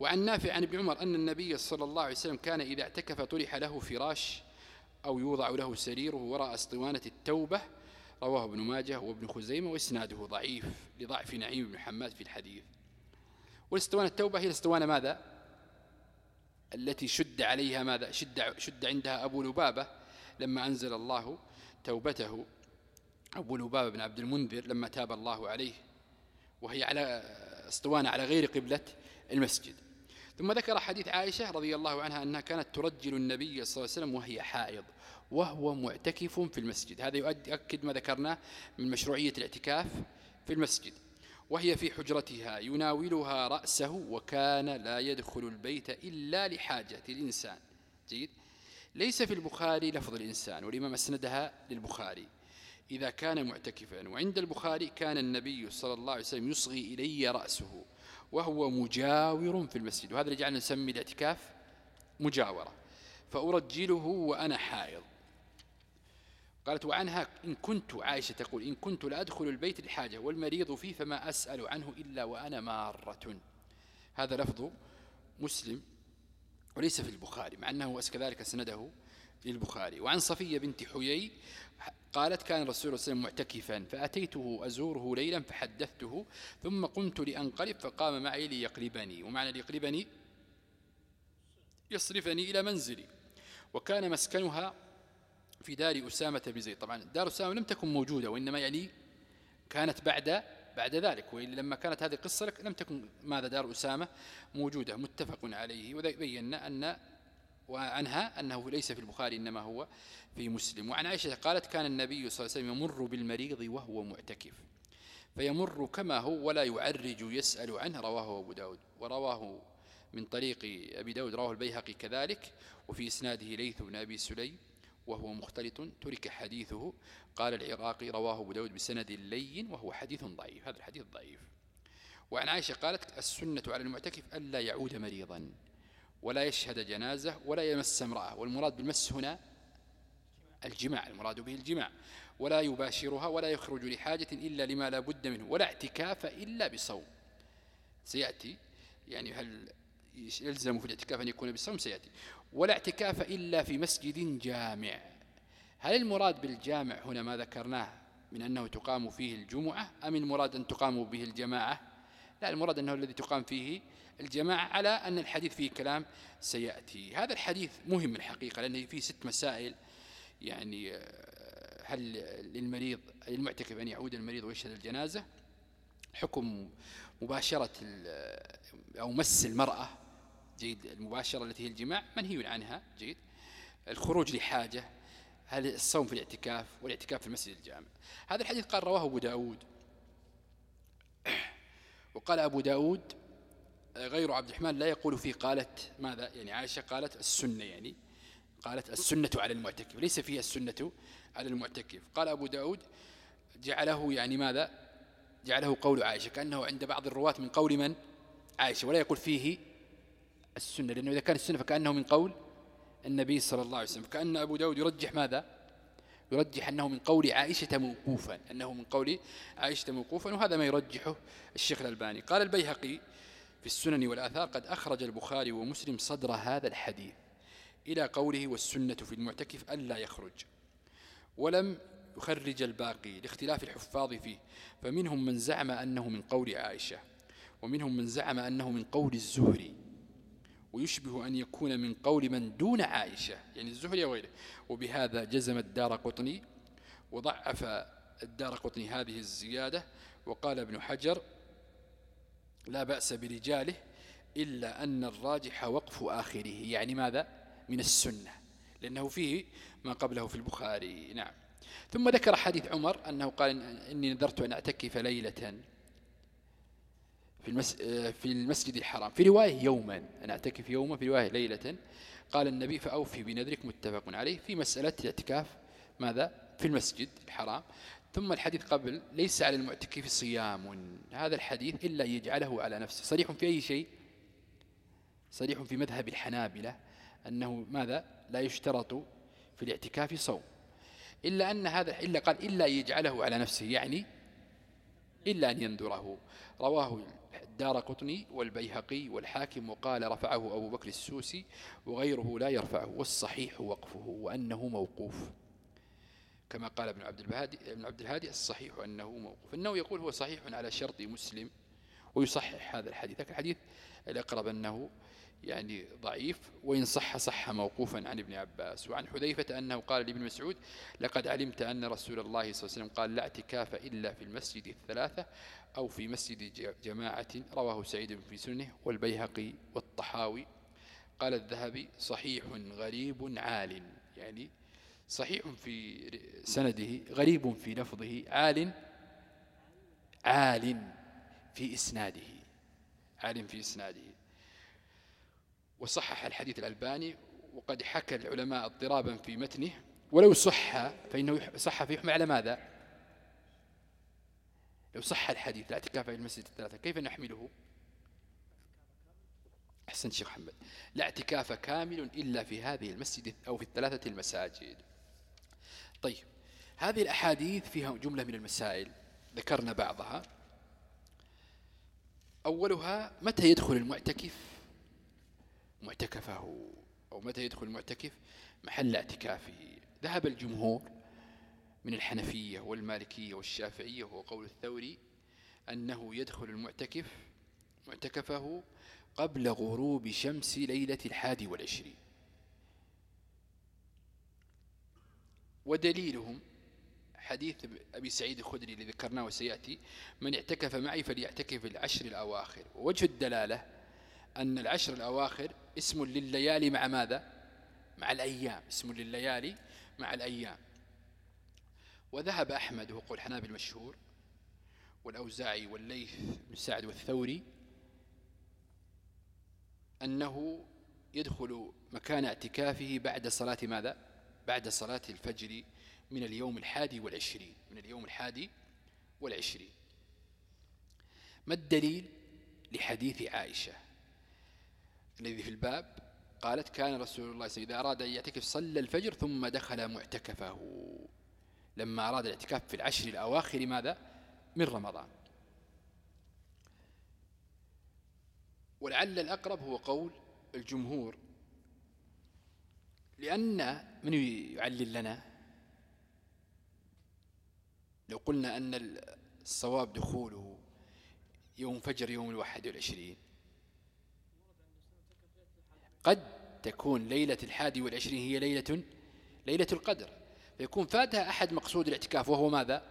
وعن نافع عن ابن عمر أن النبي صلى الله عليه وسلم كان إذا اعتكف طرح له فراش أو يوضع له سريره وراء أسطوانة التوبة رواه ابن ماجه وابن خزيمة وإسناده ضعيف لضعف نعيم بن حماد في الحديث. والأسطوانة التوبة هي الأسطوانة ماذا؟ التي شد عليها ماذا؟ شد, شد عندها أبو لبابة لما أنزل الله توبته. أبو لبابة بن عبد المنذر لما تاب الله عليه. وهي على اسطوانة على غير قبلة المسجد. ثم ذكر حديث عائشة رضي الله عنها أنها كانت ترجل النبي صلى الله عليه وسلم وهي حائض وهو معتكف في المسجد. هذا يؤكد ما ذكرناه من مشروعية الاعتكاف في المسجد. وهي في حجرتها يناولها رأسه وكان لا يدخل البيت إلا لحاجة الإنسان. جيد. ليس في البخاري لفظ الإنسان والإمام أسندها للبخاري. إذا كان معتكفا. وعند البخاري كان النبي صلى الله عليه وسلم يصغي إلي رأسه وهو مجاور في المسجد. وهذا اللي جعلنا نسمي الاعتكاف مجاورة. فأرجله وأنا حائض. قالت وعنها إن كنت عائشة تقول إن كنت لأدخل البيت لحاجة والمريض فيه فما أسأل عنه إلا وأنا مارة. هذا لفظ مسلم وليس في البخاري مع أنه كذلك سنده للبخاري. وعن صفية بنت حيي قالت كان الرسول صلى الله عليه وسلم معتكفا فأتيته أزوره ليلا فحدثته ثم قمت لأنقلب فقام معي ليقلبني ومعنى ليقلبني يصرفني إلى منزلي. وكان مسكنها في دار أسامة بن زيد. طبعا دار أسامة لم تكن موجودة وإنما يعني كانت بعد بعد ذلك. لما كانت هذه القصة لم تكن ماذا دار أسامة موجودة متفق عليه. وبينا أن وعنها أنه ليس في البخاري إنما هو في مسلم. وعن عائشة قالت كان النبي صلى الله عليه وسلم يمر بالمريض وهو معتكف فيمر كما هو ولا يعرج يسأل عنه. رواه أبو داود. ورواه من طريق أبي داود رواه البيهقي كذلك. وفي إسناده ليث بن أبي سليم وهو مختلط ترك حديثه. قال العراقي رواه أبو داود بسند لين وهو حديث ضعيف. هذا الحديث ضعيف. وعن عائشة قالت السنة على المعتكف ألا يعود مريضا. ولا يشهد جنازة ولا يمس امرأة والمراد بالمس هنا الجماع المراد به الجماع. ولا يباشرها ولا يخرج لحاجة إلا لما لا بد منه ولا اعتكاف إلا بصوم. سيأتي يعني هل يلزم في الاعتكاف أن يكون بالصوم؟ سيأتي. ولا اعتكاف إلا في مسجد جامع. هل المراد بالجامع هنا ما ذكرناه من أنه تقام فيه الجمعة أم المراد أن تقام به الجماعة؟ لا المراد أنه الذي تقام فيه الجماعة على أن الحديث فيه كلام سيأتي. هذا الحديث مهم الحقيقة لأنه فيه ست مسائل. يعني آه، هل للمريض للمعتكف أن يعود المريض ويشهد الجنازة؟ حكم مباشرة أو مس المرأة جيد المباشرة التي هي الجماع منهي عنها جيد. الخروج لحاجة هل الصوم في الاعتكاف والاعتكاف في المسجد الجامع. هذا الحديث قال رواه أبو داود. وقال أبو داود غير عبد الرحمن لا يقول فيه قالت ماذا؟ يعني عائشة قالت السنة يعني قالت السنة على المعتكف ليس فيها السنة على المعتكف. قال أبو داود جعله يعني ماذا؟ جعله قول عائشة كأنه عند بعض الرواة من قول من؟ عائشة ولا يقول فيه السنة لأنه إذا كان السنة فكأنه من قول النبي صلى الله عليه وسلم. فكأن أبو داود يرجح ماذا؟ يرجح أنه من قول عائشة موقوفا أنه من قول عائشة موقوفا وهذا ما يرجحه الشيخ الألباني. قال البيهقي في السنن والآثار قد أخرج البخاري ومسلم صدر هذا الحديث إلى قوله والسنة في المعتكف ألا يخرج. ولم يخرج الباقي لاختلاف الحفاظ فيه فمنهم من زعم أنه من قول عائشة ومنهم من زعم أنه من قول الزهري. ويشبه أن يكون من قول من دون عائشة يعني الزهري وغيره. وبهذا جزم الدار قطني وضعف الدار قطني هذه الزيادة وقال ابن حجر لا بأس برجاله إلا أن الراجح وقف آخره يعني ماذا؟ من السنة لأنه فيه ما قبله في البخاري نعم. ثم ذكر حديث عمر أنه قال إني نذرت أن أعتكف ليلة في, في المسجد الحرام. في رواية يوما أن أعتكف يوما في رواية ليلة قال النبي فأوفي بنذرك متفق عليه في مسألة الاعتكاف ماذا؟ في المسجد الحرام. ثم الحديث قبل ليس على المعتكف صيام. هذا الحديث إلا يجعله على نفسه. صريح في أي شيء؟ صريح في مذهب الحنابلة أنه ماذا؟ لا يشترط في الاعتكاف صوم. إلا أن هذا إلا قال إلا يجعله على نفسه يعني إلا أن ينذره. رواه الدار قطني والبيهقي والحاكم وقال رفعه أبو بكر السوسي وغيره لا يرفعه والصحيح وقفه وأنه موقوف. كما قال ابن عبد الهادي ابن عبد الهادي الصحيح أنه موقوف. أنه يقول هو صحيح على شرط مسلم ويصحح هذا الحديث. لكن الحديث الأقرب أنه يعني ضعيف وإن صح صح موقوفا عن ابن عباس. وعن حذيفة أنه قال لابن مسعود لقد علمت أن رسول الله صلى الله عليه وسلم قال لا اعتكاف إلا في المسجد الثلاثة أو في مسجد جماعة رواه سعيد في سنه والبيهقي والطحاوي. قال الذهبي صحيح غريب عال. يعني صحيح في سنده غريب في لفظه عال عال في إسناده عال في إسناده. وصحح الحديث الألباني وقد حكى العلماء اضطرابا في متنه. ولو صح فإنه صح فيحمل على ماذا؟ لو صح الحديث لا اعتكاف المسجد الثلاثة كيف نحمله؟ أحسن شيخ محمد. لا اعتكاف كامل إلا في هذه المسجد أو في الثلاثة المساجد. طيب هذه الأحاديث فيها جملة من المسائل ذكرنا بعضها. أولها متى يدخل المعتكف؟ معتكفه أو متى يدخل المعتكف؟ محل اعتكافه. ذهب الجمهور من الحنفية والمالكية والشافعية وهو قول الثوري أنه يدخل المعتكف معتكفه قبل غروب شمس ليلة الحادي والعشرين. ودليلهم حديث أبي سعيد الخدري الذي ذكرناه وسيأتي من اعتكف معي فليعتكف العشر الأواخر. ووجه الدلالة أن العشر الأواخر اسم لليالي مع ماذا؟ مع الأيام اسم لليالي مع الأيام. وذهب أحمد وهو قول حنابل المشهور والأوزاعي والليث بن سعد والثوري أنه يدخل مكان اعتكافه بعد صلاة ماذا؟ بعد صلاة الفجر من اليوم الحادي والعشرين من اليوم الحادي والعشرين. ما الدليل لحديث عائشة؟ الذي في الباب قالت كان رسول الله إذا أراد أن يعتكف صلى الفجر ثم دخل معتكفه. لما أراد الاعتكاف في العشر الأواخر ماذا؟ من رمضان. ولعل الأقرب هو قول الجمهور لأن من يعلل لنا؟ لو قلنا أن الصواب دخوله يوم فجر يوم الواحد والعشرين قد تكون ليلة الحادي والعشرين هي ليلة ليلة القدر. فيكون فاتها أحد مقصود الاعتكاف وهو ماذا؟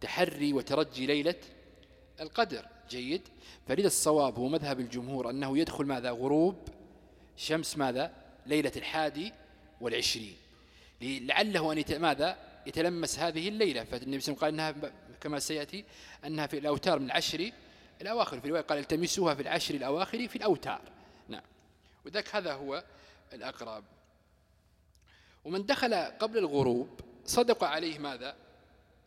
تحري وترجي ليلة القدر. جيد. فلذا الصواب هو مذهب الجمهور أنه يدخل ماذا؟ غروب. شمس ماذا؟ ليلة الحادي والعشرين. لعله أن ماذا؟ يتلمس هذه الليلة. فالنبي صلى الله عليه وسلم قال أنها كما سيأتي أنها في الأوتار من العشر الأواخر. في رواية قال التمسوها في العشر الأواخر في الأوتار نعم. وذلك هذا هو الأقرب. ومن دخل قبل الغروب صدق عليه ماذا؟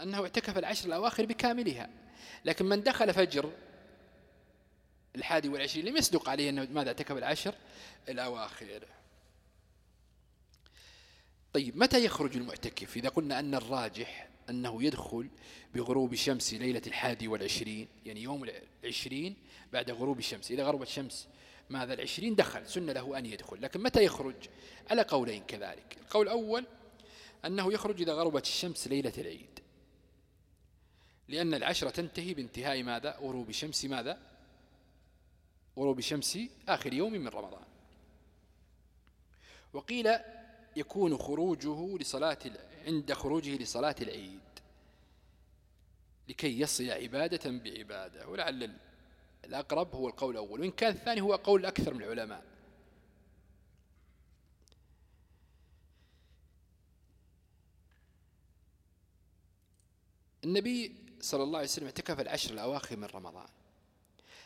أنه اعتكف العشر الأواخر بكاملها. لكن من دخل فجر الحادي والعشرين لم يصدق عليه أنه ماذا؟ اعتكف العشر الأواخر. طيب متى يخرج المعتكف؟ إذا قلنا أن الراجح أنه يدخل بغروب شمس ليلة الحادي والعشرين يعني يوم العشرين بعد غروب الشمس. إذا غربت الشمس ماذا؟ العشرين دخل سنة له أن يدخل. لكن متى يخرج؟ على قولين كذلك. القول الأول أنه يخرج إذا غربت الشمس ليلة العيد. لأن العشرة تنتهي بانتهاء ماذا؟ غروب شمس ماذا؟ غروب شمس آخر يوم من رمضان. وقيل يكون خروجه لصلاة عند خروجه لصلاة العيد. لكي يصل عبادة بعبادة. ولعل الأقرب هو القول الأول. وإن كان الثاني هو قول أكثر من العلماء. النبي صلى الله عليه وسلم اعتكف العشر الأواخر من رمضان.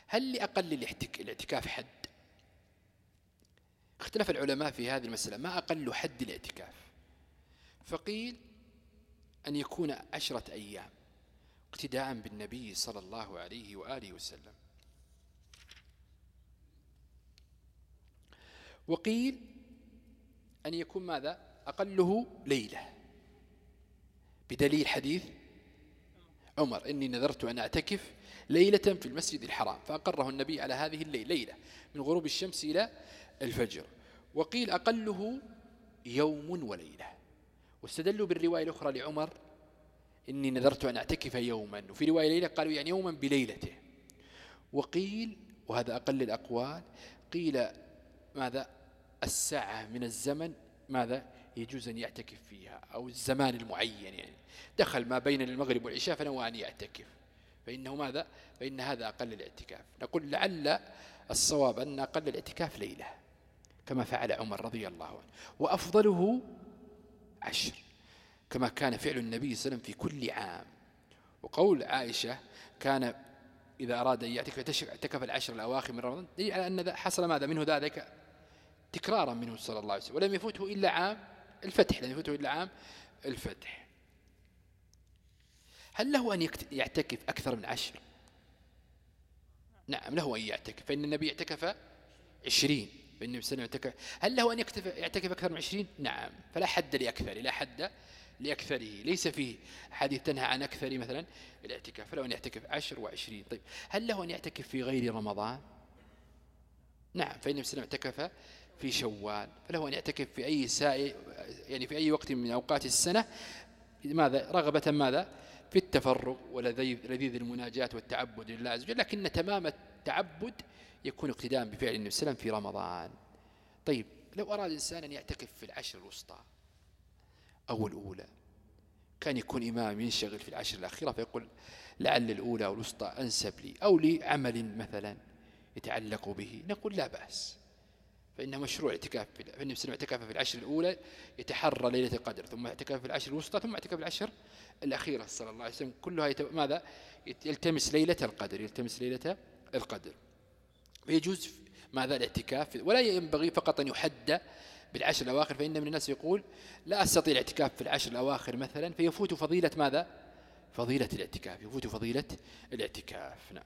هل لأقل الاعتكاف حد؟ اختلف العلماء في هذه المسألة. ما أقل حد الاعتكاف. فقيل أن يكون عشرة أيام اقتداء بالنبي صلى الله عليه وآله وسلم. وقيل أن يكون ماذا؟ أقله ليلة. بدليل حديث عمر. إني نذرت أن أعتكف ليلة في المسجد الحرام فأقره النبي على هذه الليلة ليلة من غروب الشمس إلى الفجر. وقيل أقله يوم وليلة. واستدلوا بالرواية الأخرى لعمر. إني نذرت أن أعتكف يوما. وفي رواية ليلة قالوا يعني يوما بليلته. وقيل وهذا أقل الأقوال قيل ماذا؟ الساعة من الزمن ماذا؟ يجوز أن يعتكف فيها أو الزمان المعين يعني. دخل ما بين المغرب والعشاء فنوى أن يعتكف. فإنه ماذا؟ فإن هذا أقل الإعتكاف. نقول لعل الصواب أن أقل الإعتكاف ليلة. كما فعل عمر رضي الله عنه. وأفضله عشر كما كان فعل النبي صلى الله عليه وسلم في كل عام. وقول عائشة كان إذا أراد أن يعتكف اعتكف العشر الأواخر من رمضان. دليل على أن حصل ماذا؟ منه ذلك تكرارا منه صلى الله عليه وسلم. ولم يفوته إلا عام الفتح لم يفوته إلا عام الفتح. هل له أن يعتكف أكثر من عشر؟ نعم له أن يعتكف. فإن النبي اعتكف عشرين. النبي صلى الله عليه وسلم هل له أن يعتكف أكثر من عشرين؟ نعم فلا حد لأكثر لا حد لأكثره ليس فيه حديث تنهى عن أكثر مثلا الاعتكاف فله أن يعتكف عشر وعشرين. طيب هل له أن يعتكف في غير رمضان؟ نعم فإن النبي صلى الله عليه وسلم اعتكف في شوال فله أن يعتكف في أي ساعة يعني في أي وقت من أوقات السنة. ماذا؟ رغبة ماذا؟ في التفرغ ولذيذ المناجاة والتعبد لله عز وجل لكن تمام التعبد يكون اقتداء بفعل النبي صلى الله عليه وسلم في رمضان. طيب لو أراد الإنسان أن يعتكف في العشر الوسطى أو الأولى كان يكون إمام ينشغل في العشر الأخيرة فيقول لعل الأولى والوسطى أنسب لي أو لعمل مثلا يتعلق به نقول لا بأس. فإنه مشروع اعتكاف في النبي صلى اعتكاف في العشر الأولى يتحرى ليلة القدر ثم اعتكاف في العشر الوسطى ثم اعتكاف في العشر الأخيرة صلى الله عليه وسلم. كلها. ماذا؟ يلتمس ليلة القدر يلتمس ليلة القدر. ويجوز ماذا الاعتكاف؟ ولا ينبغي فقط أن يحد بالعشر الأواخر فإن من الناس يقول لا أستطيع الاعتكاف في العشر الأواخر مثلا فيفوت فضيلة ماذا؟ فضيلة الاعتكاف يفوت فضيلة الاعتكاف نعم.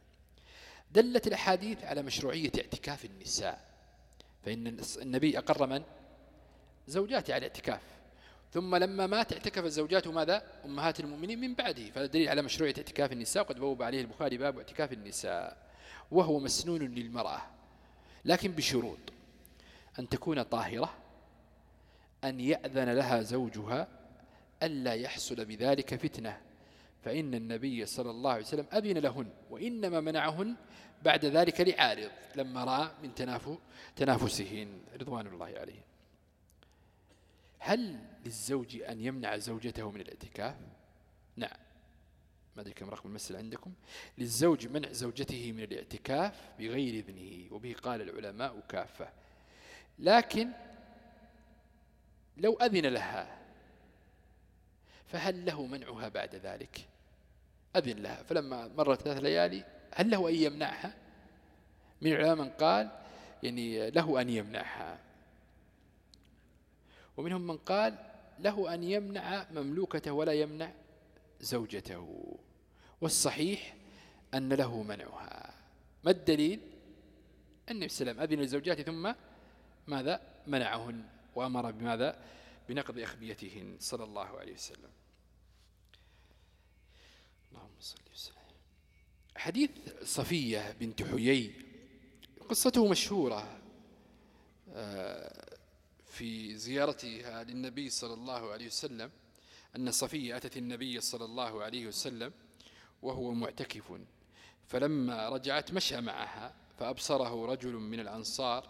دلت الأحاديث على مشروعية اعتكاف النساء. فإن النبي أقر من؟ زوجاته على الاعتكاف. ثم لما مات اعتكف زوجاته ماذا؟ أمهات المؤمنين من بعده. فهذا دليل على مشروعية اعتكاف النساء وقد بوب عليه البخاري باب اعتكاف النساء. وهو مسنون للمرأة. لكن بشروط. أن تكون طاهرة أن يأذن لها زوجها ألا يحصل بذلك فتنة. فإن النبي صلى الله عليه وسلم أذن لهن وإنما منعهن بعد ذلك لعارض لما رأى من تنافسهن. رضوان الله عليهم. هل للزوج أن يمنع زوجته من الاعتكاف؟ نعم. ما أدري كم رقم المسألة عندكم. للزوج منع زوجته من الاعتكاف بغير إذنه وبه قال العلماء كافة. لكن لو أذن لها فهل له منعها بعد ذلك؟ أذن لها. فلما مرت ثلاث ليالي هل له أن يمنعها؟ من العلماء من قال يعني له أن يمنعها. ومنهم من قال له أن يمنع مملوكته ولا يمنع زوجته. والصحيح أن له منعها. ما الدليل؟ النبي صلى الله عليه وسلم أذن لزوجاته ثم ماذا؟ منعهن وأمر بماذا؟ بنقض أخبيتهن صلى الله عليه وسلم. اللهم صل وسلم. حديث صفية بنت حيي قصته مشهورة آه، في زيارتها للنبي صلى الله عليه وسلم أن صفية أتت النبي صلى الله عليه وسلم وهو معتكف. فلما رجعت مشى معها فأبصره رجل من الأنصار.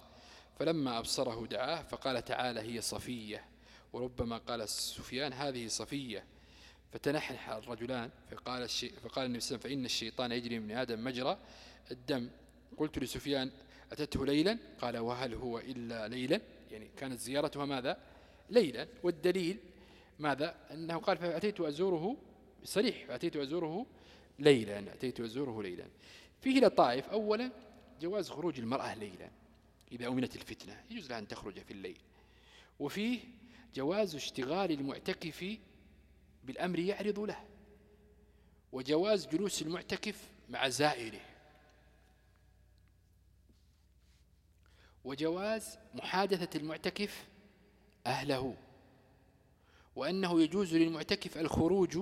فلما أبصره دعاه فقال تعالى هي صفية. وربما قال سفيان هذه صفية. فتنحنح الرجلان فقال, الشي فقال النبي صلى الله عليه وسلم فإن الشيطان يجري من آدم مجرى الدم. قلت لسفيان أتته ليلا؟ قال وهل هو إلا ليلا؟ يعني كانت زيارتها ماذا؟ ليلا. والدليل ماذا؟ أنه قال فأتيت أزوره صريح فأتيت أزوره ليلا أتيت أزوره ليلا. فيه لطائف أولا جواز خروج المرأة ليلا إذا أمنت الفتنة يجوز لها أن تخرج في الليل. وفيه جواز اشتغال المعتكف بالأمر يعرض له وجواز جلوس المعتكف مع زائره وجواز محادثة المعتكف أهله وأنه يجوز للمعتكف الخروج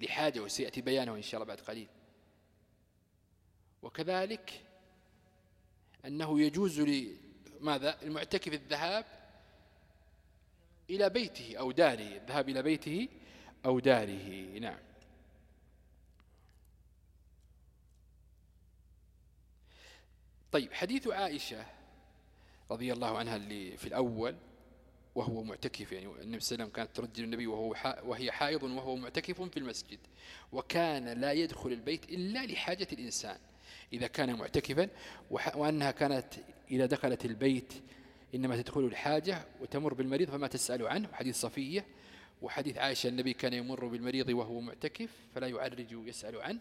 لحاجة وسيأتي بيانه إن شاء الله بعد قليل. وكذلك أنه يجوز لماذا؟ المعتكف الذهاب إلى بيته أو داره الذهاب إلى بيته أو داره. نعم. طيب حديث عائشة رضي الله عنها اللي في الأول وهو معتكف يعني النبي صلى الله عليه وسلم كانت ترجل النبي وهو وهي حائض وهو معتكف في المسجد. وكان لا يدخل البيت إلا لحاجة الإنسان. إذا كان معتكفا وأنها كانت إذا دخلت البيت إنما تدخل الحاجة وتمر بالمريض فما تسأل عنه. حديث صفية وحديث عائشة النبي كان يمر بالمريض وهو معتكف فلا يعرج يسأل عنه.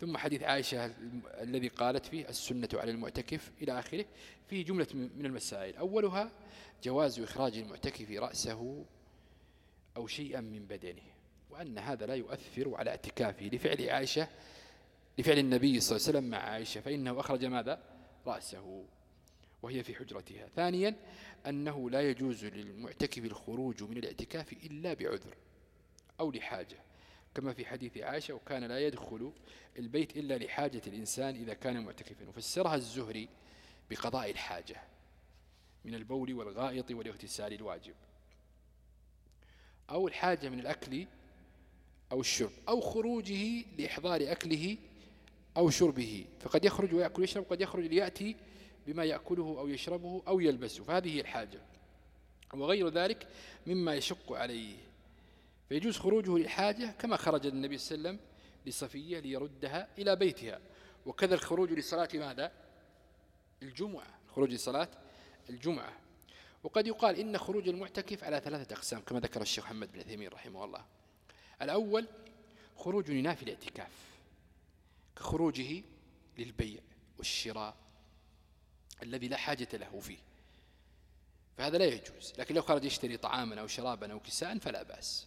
ثم حديث عائشة الذي قالت فيه السنة على المعتكف إلى آخره فيه جملة من المسائل. أولها جواز إخراج المعتكف رأسه أو شيئا من بدنه وأن هذا لا يؤثر على اعتكافه لفعل عائشة لفعل النبي صلى الله عليه وسلم مع عائشة فإنه أخرج ماذا؟ رأسه وهي في حجرتها. ثانيا أنه لا يجوز للمعتكف الخروج من الاعتكاف إلا بعذر أو لحاجة. كما في حديث عائشة وكان لا يدخل البيت إلا لحاجة الإنسان إذا كان معتكفا. وفسرها الزهري بقضاء الحاجة من البول والغائط والاغتسال الواجب أو الحاجة من الأكل أو الشرب أو خروجه لإحضار أكله أو شربه. فقد يخرج ويأكل ويشرب قد يخرج ليأتي بما يأكله أو يشربه أو يلبسه. فهذه الحاجة. وغير ذلك مما يشق عليه. فيجوز خروجه للحاجة كما خرج النبي صلى الله عليه وسلم لصفية ليردها إلى بيتها. وكذا الخروج لصلاة ماذا؟ الجمعة. الخروج لصلاة الجمعة. وقد يقال إن خروج المعتكف على ثلاثة أقسام كما ذكر الشيخ محمد بن عثيمين رحمه الله. الأول خروج ينافي الاعتكاف كخروجه للبيع والشراء الذي لا حاجة له فيه. فهذا لا يجوز. لكن لو خرج يشتري طعاما أو شرابا أو كساء فلا بأس.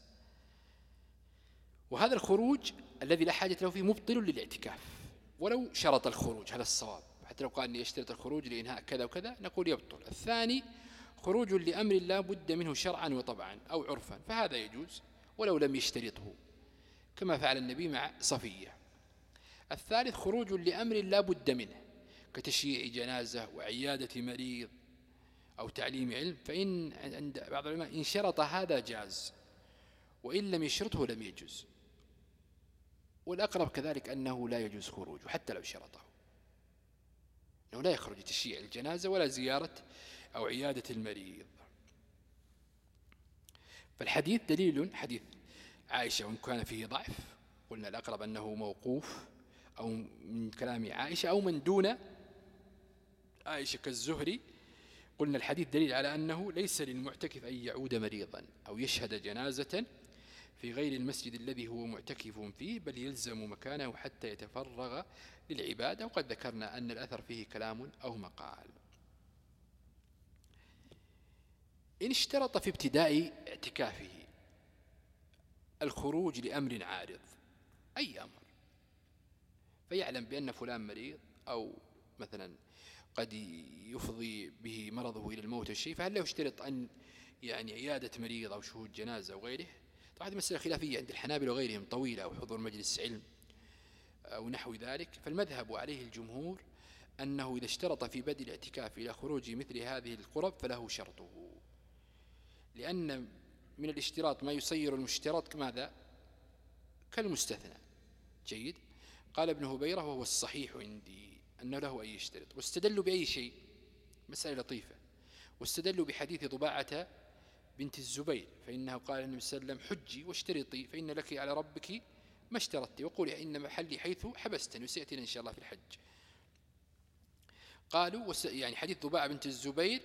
وهذا الخروج الذي لا حاجة له فيه مبطل للاعتكاف. ولو شرط الخروج هذا الصواب. حتى لو قال أني يشترط الخروج لإنهاء كذا وكذا نقول يبطل. الثاني خروج لأمر لا بد منه شرعا وطبعا أو عرفا. فهذا يجوز ولو لم يشترطه كما فعل النبي مع صفية. الثالث خروج لأمر لا بد منه كتشييع جنازة وعيادة مريض أو تعليم علم. فإن عند بعض العلماء إن شرط هذا جاز وإن لم يشرطه لم يجوز. والأقرب كذلك أنه لا يجوز خروجه حتى لو شرطه. أنه لا يخرج تشييع الجنازة ولا زيارة أو عيادة المريض. فالحديث دليل حديث عائشة وإن كان فيه ضعف قلنا الأقرب أنه موقوف أو من كلام عائشة أو من دون عائشة كالزهري قلنا الحديث دليل على أنه ليس للمعتكف أن يعود مريضا أو يشهد جنازة في غير المسجد الذي هو معتكف فيه بل يلزم مكانه حتى يتفرغ للعبادة. وقد ذكرنا أن الأثر فيه كلام أو مقال. إن اشترط في ابتداء اعتكافه الخروج لأمر عارض أي أمر؟ فيعلم بأن فلان مريض أو مثلا قد يفضي به مرضه إلى الموت والشيء فهل له يشترط أن يعني عيادة مريض أو شهود جنازة أو غيره؟ طبعا هذه مسألة خلافية عند الحنابل وغيرهم طويلة أو حضور مجلس علم أو نحو ذلك. فالمذهب عليه الجمهور أنه إذا اشترط في بدء الاعتكاف إلى خروج مثل هذه القرب فله شرطه. لأن من الاشتراط ما يصير المشترط كماذا؟ كالمستثنى. جيد. قال ابن هبيرة وهو الصحيح عندي أنه له أن يشترط. واستدلوا بأي شيء؟ مسألة لطيفة. واستدلوا بحديث ضباعة بنت الزبير فإنه قال النبي صلى الله عليه وسلم حجي واشترطي فإن لك على ربك ما اشترطت. وقولي إن محلي حيث حبستني وسيأتينا إن شاء الله في الحج. قالوا يعني حديث ضباعة بنت الزبير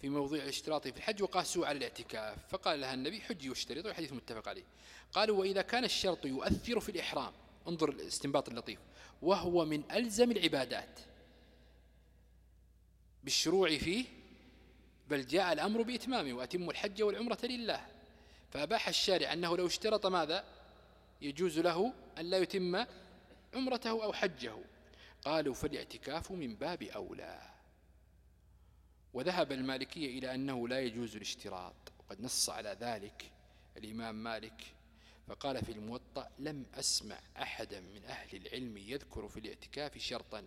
في موضوع الاشتراط في الحج وقاسوا على الاعتكاف. فقال لها النبي حجي واشترط والحديث متفق عليه. قالوا وإذا كان الشرط يؤثر في الإحرام انظر الاستنباط اللطيف وهو من ألزم العبادات بالشروع فيه بل جاء الأمر بإتمامه وأتم الحج والعمرة لله. فأباح الشارع أنه لو اشترط ماذا؟ يجوز له أن لا يتم عمرته أو حجه. قالوا فالاعتكاف من باب أولى. وذهب المالكية إلى أنه لا يجوز الاشتراط. وقد نص على ذلك الإمام مالك فقال في الموطأ لم أسمع أحدا من أهل العلم يذكر في الاعتكاف شرطا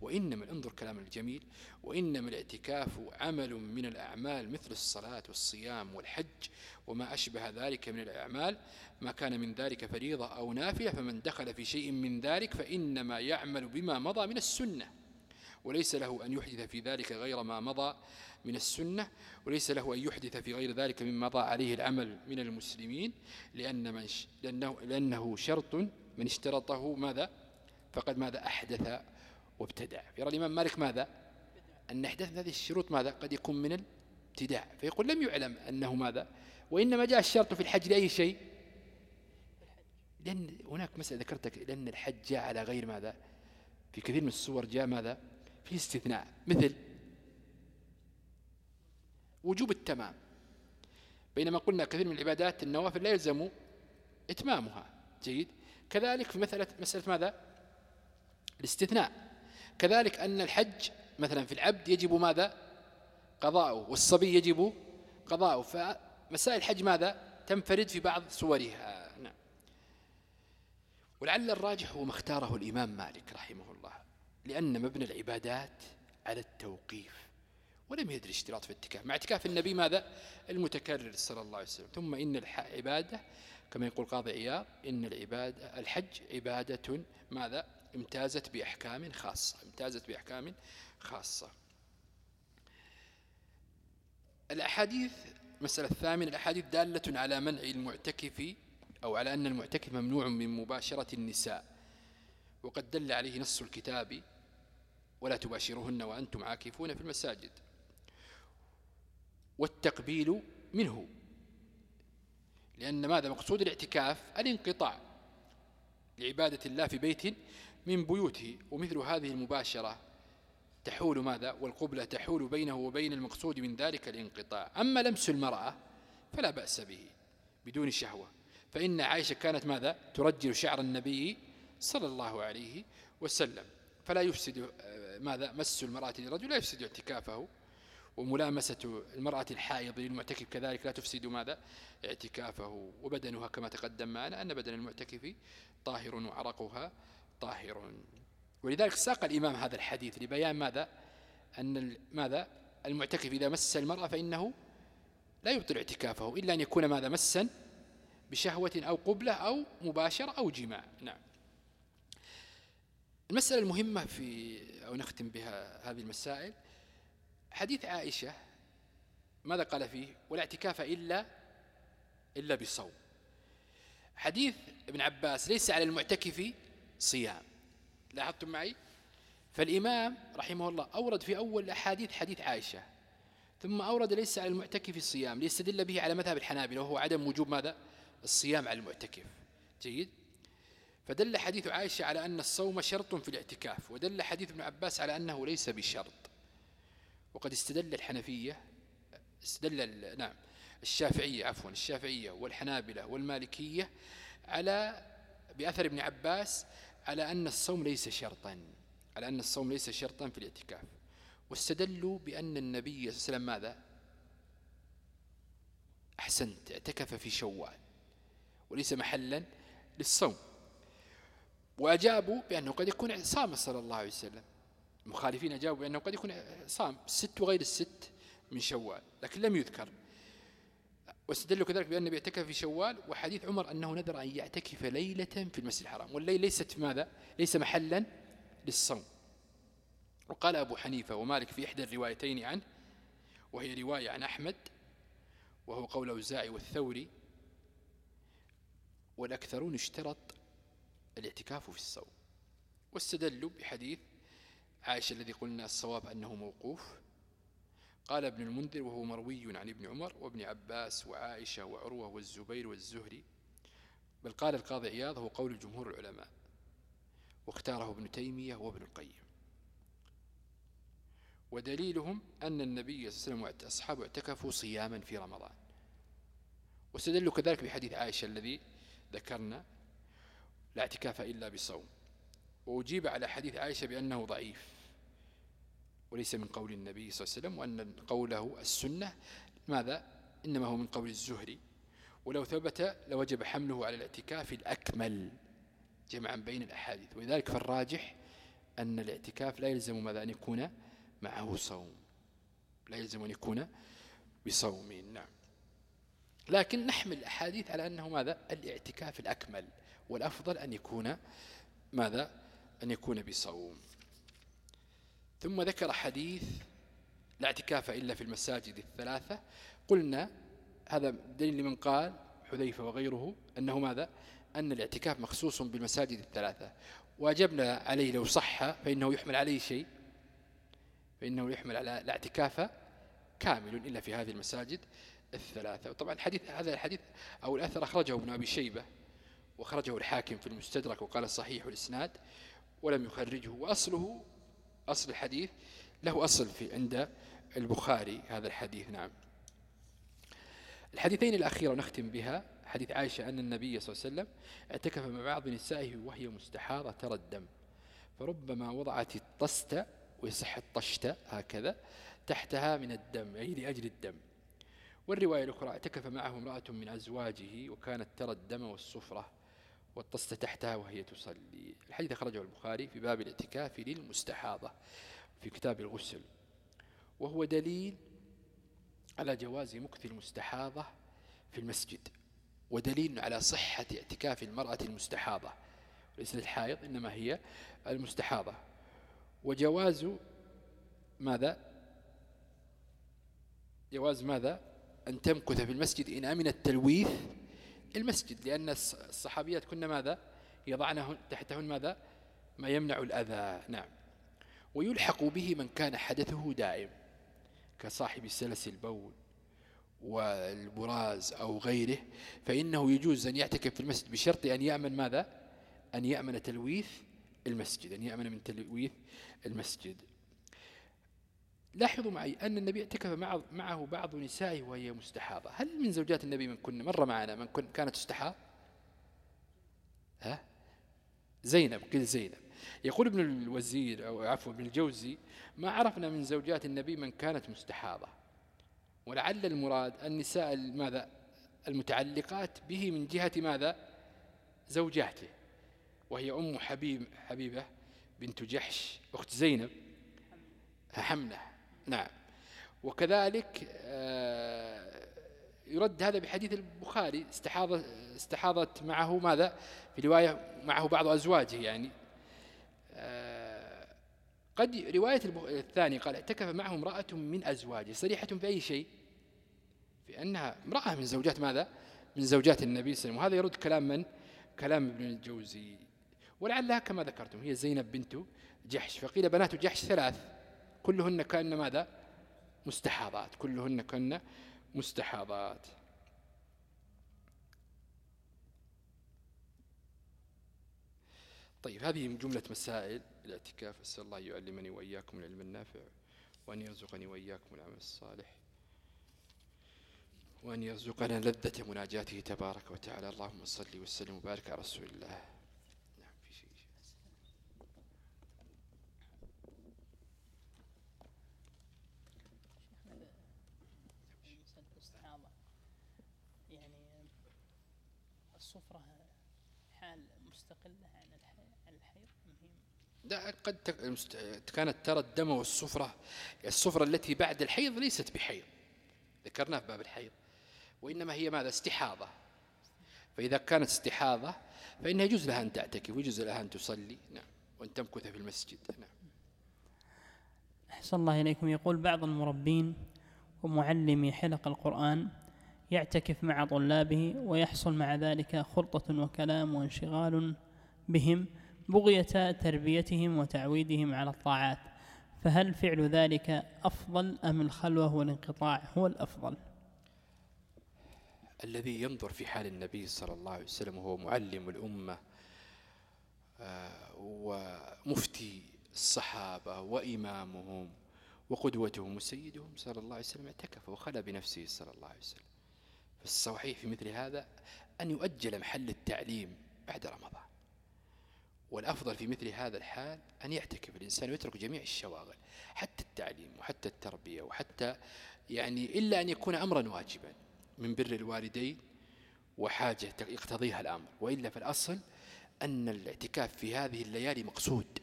وإنما انظر كلام الجميل وإنما الاعتكاف عمل من الأعمال مثل الصلاة والصيام والحج وما أشبه ذلك من الأعمال. ما كان من ذلك فريضة أو نافلة فمن دخل في شيء من ذلك فإنما يعمل بما مضى من السنة. وليس له أن يحدث في ذلك غير ما مضى من السنة وليس له أن يحدث في غير ذلك مما مضى عليه العمل من المسلمين لأن من ش... لأنه, لأنه شرط من اشترطه ماذا؟ فقد ماذا؟ أحدث وابتدع يرى الإمام مالك ماذا؟ أن إحداث هذه الشروط ماذا؟ قد يكون من الابتداع فيقول لم يعلم أنه ماذا؟ وإنما جاء الشرط في الحج لأي شيء؟ لأن هناك مسألة ذكرتك لأن الحج جاء على غير ماذا؟ في كثير من الصور جاء ماذا؟ في استثناء. مثل وجوب التمام. بينما قلنا كثير من العبادات النوافل لا يلزم إتمامها. جيد. كذلك في مسألة, مسألة ماذا؟ الاستثناء. كذلك أن الحج مثلا في العبد يجب ماذا؟ قضاؤه والصبي يجب قضاؤه. فمسائل الحج ماذا؟ تنفرد في بعض صورها. نعم. ولعل الراجح هو ما اختاره الإمام مالك رحمه الله لأن مبنى العبادات على التوقيف. ولم يدري اشتراط في الاتكاف مع اعتكاف النبي ماذا؟ المتكرر صلى الله عليه وسلم. ثم إن العبادة كما يقول قاضي عياض إن العبادة الحج عبادة ماذا؟ امتازت بأحكام خاصة. امتازت بأحكام خاصة. الأحاديث مسألة الثامنة الأحاديث دالة على منع المعتكف أو على أن المعتكف ممنوع من مباشرة النساء. وقد دل عليه نص الكتاب ولا تباشرهن وأنتم عاكفون في المساجد. والتقبيل منه. لأن ماذا؟ مقصود الاعتكاف الانقطاع لعبادة الله في بيت من بيوته ومثل هذه المباشرة تحول ماذا؟ والقبلة تحول بينه وبين المقصود من ذلك الانقطاع. أما لمس المرأة فلا بأس به بدون شهوة. فإن عائشة كانت ماذا؟ ترجل شعر النبي صلى الله عليه وسلم. فلا يفسد آه، ماذا؟ مس المرأة للرجل لا يفسد اعتكافه وملامسة المرأة الحائض للمعتكف كذلك لا تفسد ماذا؟ اعتكافه. وبدنها كما تقدم معنا أن بدن المعتكف طاهر وعرقها طاهر. ولذلك ساق الإمام هذا الحديث لبيان ماذا؟ أن ماذا؟ المعتكف إذا مس المرأة فإنه لا يبطل اعتكافه إلا أن يكون ماذا؟ مسا بشهوة أو قبلة أو مباشرة أو جماع. نعم. المسألة المهمة في أو نختم بها هذه المسائل حديث عائشة ماذا قال فيه؟ ولا اعتكاف إلا إلا بصوم حديث ابن عباس ليس على المعتكف صيام. لاحظتم معي؟ فالإمام رحمه الله أورد في أول الأحاديث حديث عائشة ثم أورد ليس على المعتكف الصيام ليستدل به على مذهب الحنابلة وهو عدم وجوب ماذا؟ الصيام على المعتكف. جيد؟ فدل حديث عائشة على أن الصوم شرط في الاعتكاف ودل حديث ابن عباس على أنه ليس بشرط. وقد استدل الحنفية استدل نعم الشافعية عفوا الشافعية والحنابلة والمالكية على بأثر ابن عباس على أن الصوم ليس شرطا على أن الصوم ليس شرطا في الاعتكاف. واستدلوا بأن النبي صلى الله عليه وسلم ماذا؟ أحسنت اعتكف في شوال وليس محلا للصوم. وأجابوا بأنه قد يكون صام صلى الله عليه وسلم. المخالفين أجابوا بأنه قد يكون صام ست وغير الست من شوال لكن لم يذكر. واستدلوا كذلك بأن بيعتكف في شوال وحديث عمر أنه نذر أن يعتكف ليلة في المسجد الحرام. والليل ليست ماذا؟ ليس محلا للصوم. وقال أبو حنيفة ومالك في إحدى الروايتين عنه وهي رواية عن أحمد وهو قول أوزاعي والثوري والأكثرون اشترط الاعتكاف في الصوم. واستدلوا بحديث عائشة الذي قلنا الصواب أنه موقوف. قال ابن المنذر وهو مروي عن ابن عمر وابن عباس وعائشة وعروة والزبير والزهري بل قال القاضي عياض هو قول جمهور العلماء واختاره ابن تيمية وابن القيم. ودليلهم أن النبي صلى الله عليه وسلم وأصحابه اعتكفوا صياما في رمضان. واستدلوا كذلك بحديث عائشة الذي ذكرنا لا اعتكاف إلا بصوم. وأجيب على حديث عائشة بأنه ضعيف. وليس من قول النبي صلى الله عليه وسلم وأن قوله السنة ماذا؟ إنما هو من قول الزهري. ولو ثبت لوجب حمله على الاعتكاف الأكمل جمعا بين الأحاديث. ولذلك فالراجح أن الاعتكاف لا يلزم ماذا؟ أن يكون معه صوم. لا يلزم أن يكون بصوم. نعم. لكن نحمل الأحاديث على أنه ماذا؟ الاعتكاف الأكمل. والأفضل أن يكون ماذا؟ أن يكون بصوم. ثم ذكر حديث لا اعتكاف إلا في المساجد الثلاثة. قلنا هذا دليل لمن قال حذيفة وغيره أنه ماذا؟ أن الاعتكاف مخصوص بالمساجد الثلاثة. وأجبنا عليه لو صح فإنه يحمل عليه شيء. فإنه يحمل على الاعتكاف كامل إلا في هذه المساجد الثلاثة. وطبعا الحديث هذا الحديث أو الأثر أخرجه ابن أبي شيبة وخرجه الحاكم في المستدرك وقال صحيح الإسناد ولم يخرجه. وأصله أصل الحديث له أصل في عند البخاري هذا الحديث نعم. الحديثين الأخيرة نختم بها حديث عائشة أن النبي صلى الله عليه وسلم اعتكف مع بعض نسائه وهي مستحاضة ترى الدم. فربما وضعت الطست ويصح الطشت هكذا تحتها من الدم أي لأجل الدم. والرواية الأخرى اعتكف معه امرأة من أزواجه وكانت ترى الدم والصفرة. والطست تحتها وهي تصلي. الحديث أخرجه البخاري في باب الاعتكاف للمستحاضة في كتاب الغسل. وهو دليل على جواز مكث المستحاضة في المسجد ودليل على صحة اعتكاف المرأة المستحاضة. ليس الحائض إنما هي المستحاضة. وجواز ماذا؟ جواز ماذا؟ أن تمكث في المسجد إن أمن التلويث المسجد لأن الصحابيات كنا ماذا؟ يضعن تحتهن ماذا؟ ما يمنع الأذى نعم. ويلحق به من كان حدثه دائم كصاحب سلس البول والبراز أو غيره فإنه يجوز أن يعتكف في المسجد بشرط أن يأمن ماذا؟ أن يأمن تلويث المسجد أن يأمن من تلويث المسجد. لاحظوا معي أن النبي اعتكف معه بعض نسائه وهي مستحاضة. هل من زوجات النبي من كنا مر معنا من كن كانت تستحاض؟ ها؟ زينب قل زينب. يقول ابن الوزير أو عفوا ابن الجوزي ما عرفنا من زوجات النبي من كانت مستحاضة. ولعل المراد النساء ماذا؟ المتعلقات به من جهة ماذا؟ زوجاته. وهي أم حبيب حبيبة بنت جحش أخت زينب حمنة نعم. وكذلك آه، يرد هذا بحديث البخاري استحاضت, استحاضت معه ماذا؟ في رواية معه بعض أزواجه يعني. آه، قد رواية الثانية قال اعتكف معه امرأة من أزواجه. صريحة في أي شيء؟ في أنها امرأة من زوجات ماذا؟ من زوجات النبي صلى الله عليه وسلم. وهذا يرد كلام من؟ كلام ابن الجوزي. ولعلها كما ذكرتم هي زينب بنت جحش. فقيل بنات جحش ثلاث. كلهن كأن ماذا؟ مستحاضات. كلهن كأن مستحاضات. طيب هذه جملة مسائل الاعتكاف. أسأل الله يعلمني وإياكم العلم النافع وأن يرزقني وإياكم العمل الصالح وأن يرزقنا لذة مناجاته تبارك وتعالى. اللهم صل وسلم وبارك على رسول الله. الصفرة حال مستقلة عن الحيض. لا قد كانت ترى الدم والصفرة الصفرة التي بعد الحيض ليست بحيض. ذكرناها في باب الحيض. وإنما هي ماذا؟ استحاضة. فإذا كانت استحاضة فإنها يجوز لها أن تعتكف ويجوز لها أن تصلي. نعم. وأن تمكث في المسجد. نعم. أحسن الله إليكم. يقول بعض المربين ومعلمي حلق القرآن يعتكف مع طلابه ويحصل مع ذلك خلطة وكلام وانشغال بهم بغية تربيتهم وتعويدهم على الطاعات. فهل فعل ذلك أفضل أم الخلوة والانقطاع هو الأفضل؟ الذي ينظر في حال النبي صلى الله عليه وسلم وهو معلم الأمة آه، ومفتي الصحابة وإمامهم وقدوتهم وسيدهم صلى الله عليه وسلم اعتكف وخلى بنفسه صلى الله عليه وسلم. فالصحيح في مثل هذا أن يؤجل محل التعليم بعد رمضان. والأفضل في مثل هذا الحال أن يعتكف الإنسان ويترك جميع الشواغل حتى التعليم وحتى التربية وحتى يعني إلا أن يكون أمرا واجبا من بر الوالدين وحاجة يقتضيها الأمر. وإلا في الأصل أن الاعتكاف في هذه الليالي مقصود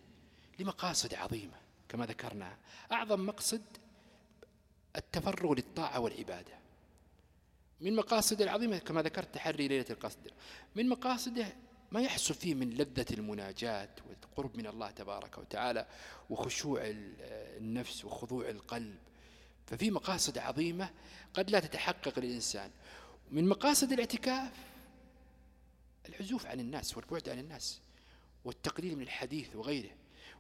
لمقاصد عظيمة كما ذكرنا. أعظم مقصد التفرغ للطاعة والعبادة. من مقاصد العظيمة كما ذكرت تحري ليلة القصد. من مقاصده ما يحصل فيه من لذة المناجاة والقرب من الله تبارك وتعالى وخشوع النفس وخضوع القلب. ففي مقاصد عظيمة قد لا تتحقق للإنسان من مقاصد الاعتكاف العزوف عن الناس والبعد عن الناس والتقليل من الحديث وغيره.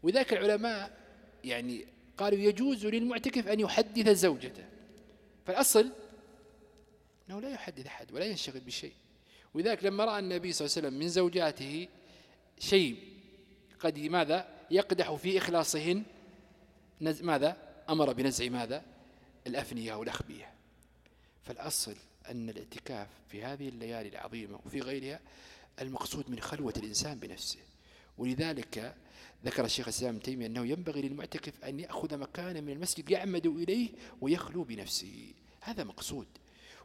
وذاك العلماء يعني قالوا يجوز للمعتكف أن يحدث زوجته. فالأصل أنه لا يحدث أحد ولا ينشغل بشيء. ولذلك لما رأى النبي صلى الله عليه وسلم من زوجاته شيء قد ماذا؟ يقدح في إخلاصهن ماذا؟ أمر بنزع ماذا؟ الأفنية والأخبية. فالأصل أن الاعتكاف في هذه الليالي العظيمة وفي غيرها المقصود من خلوة الإنسان بنفسه. ولذلك ذكر الشيخ الإسلام تيمية أنه ينبغي للمعتكف أن يأخذ مكانا من المسجد يعمد إليه ويخلو بنفسه. هذا مقصود.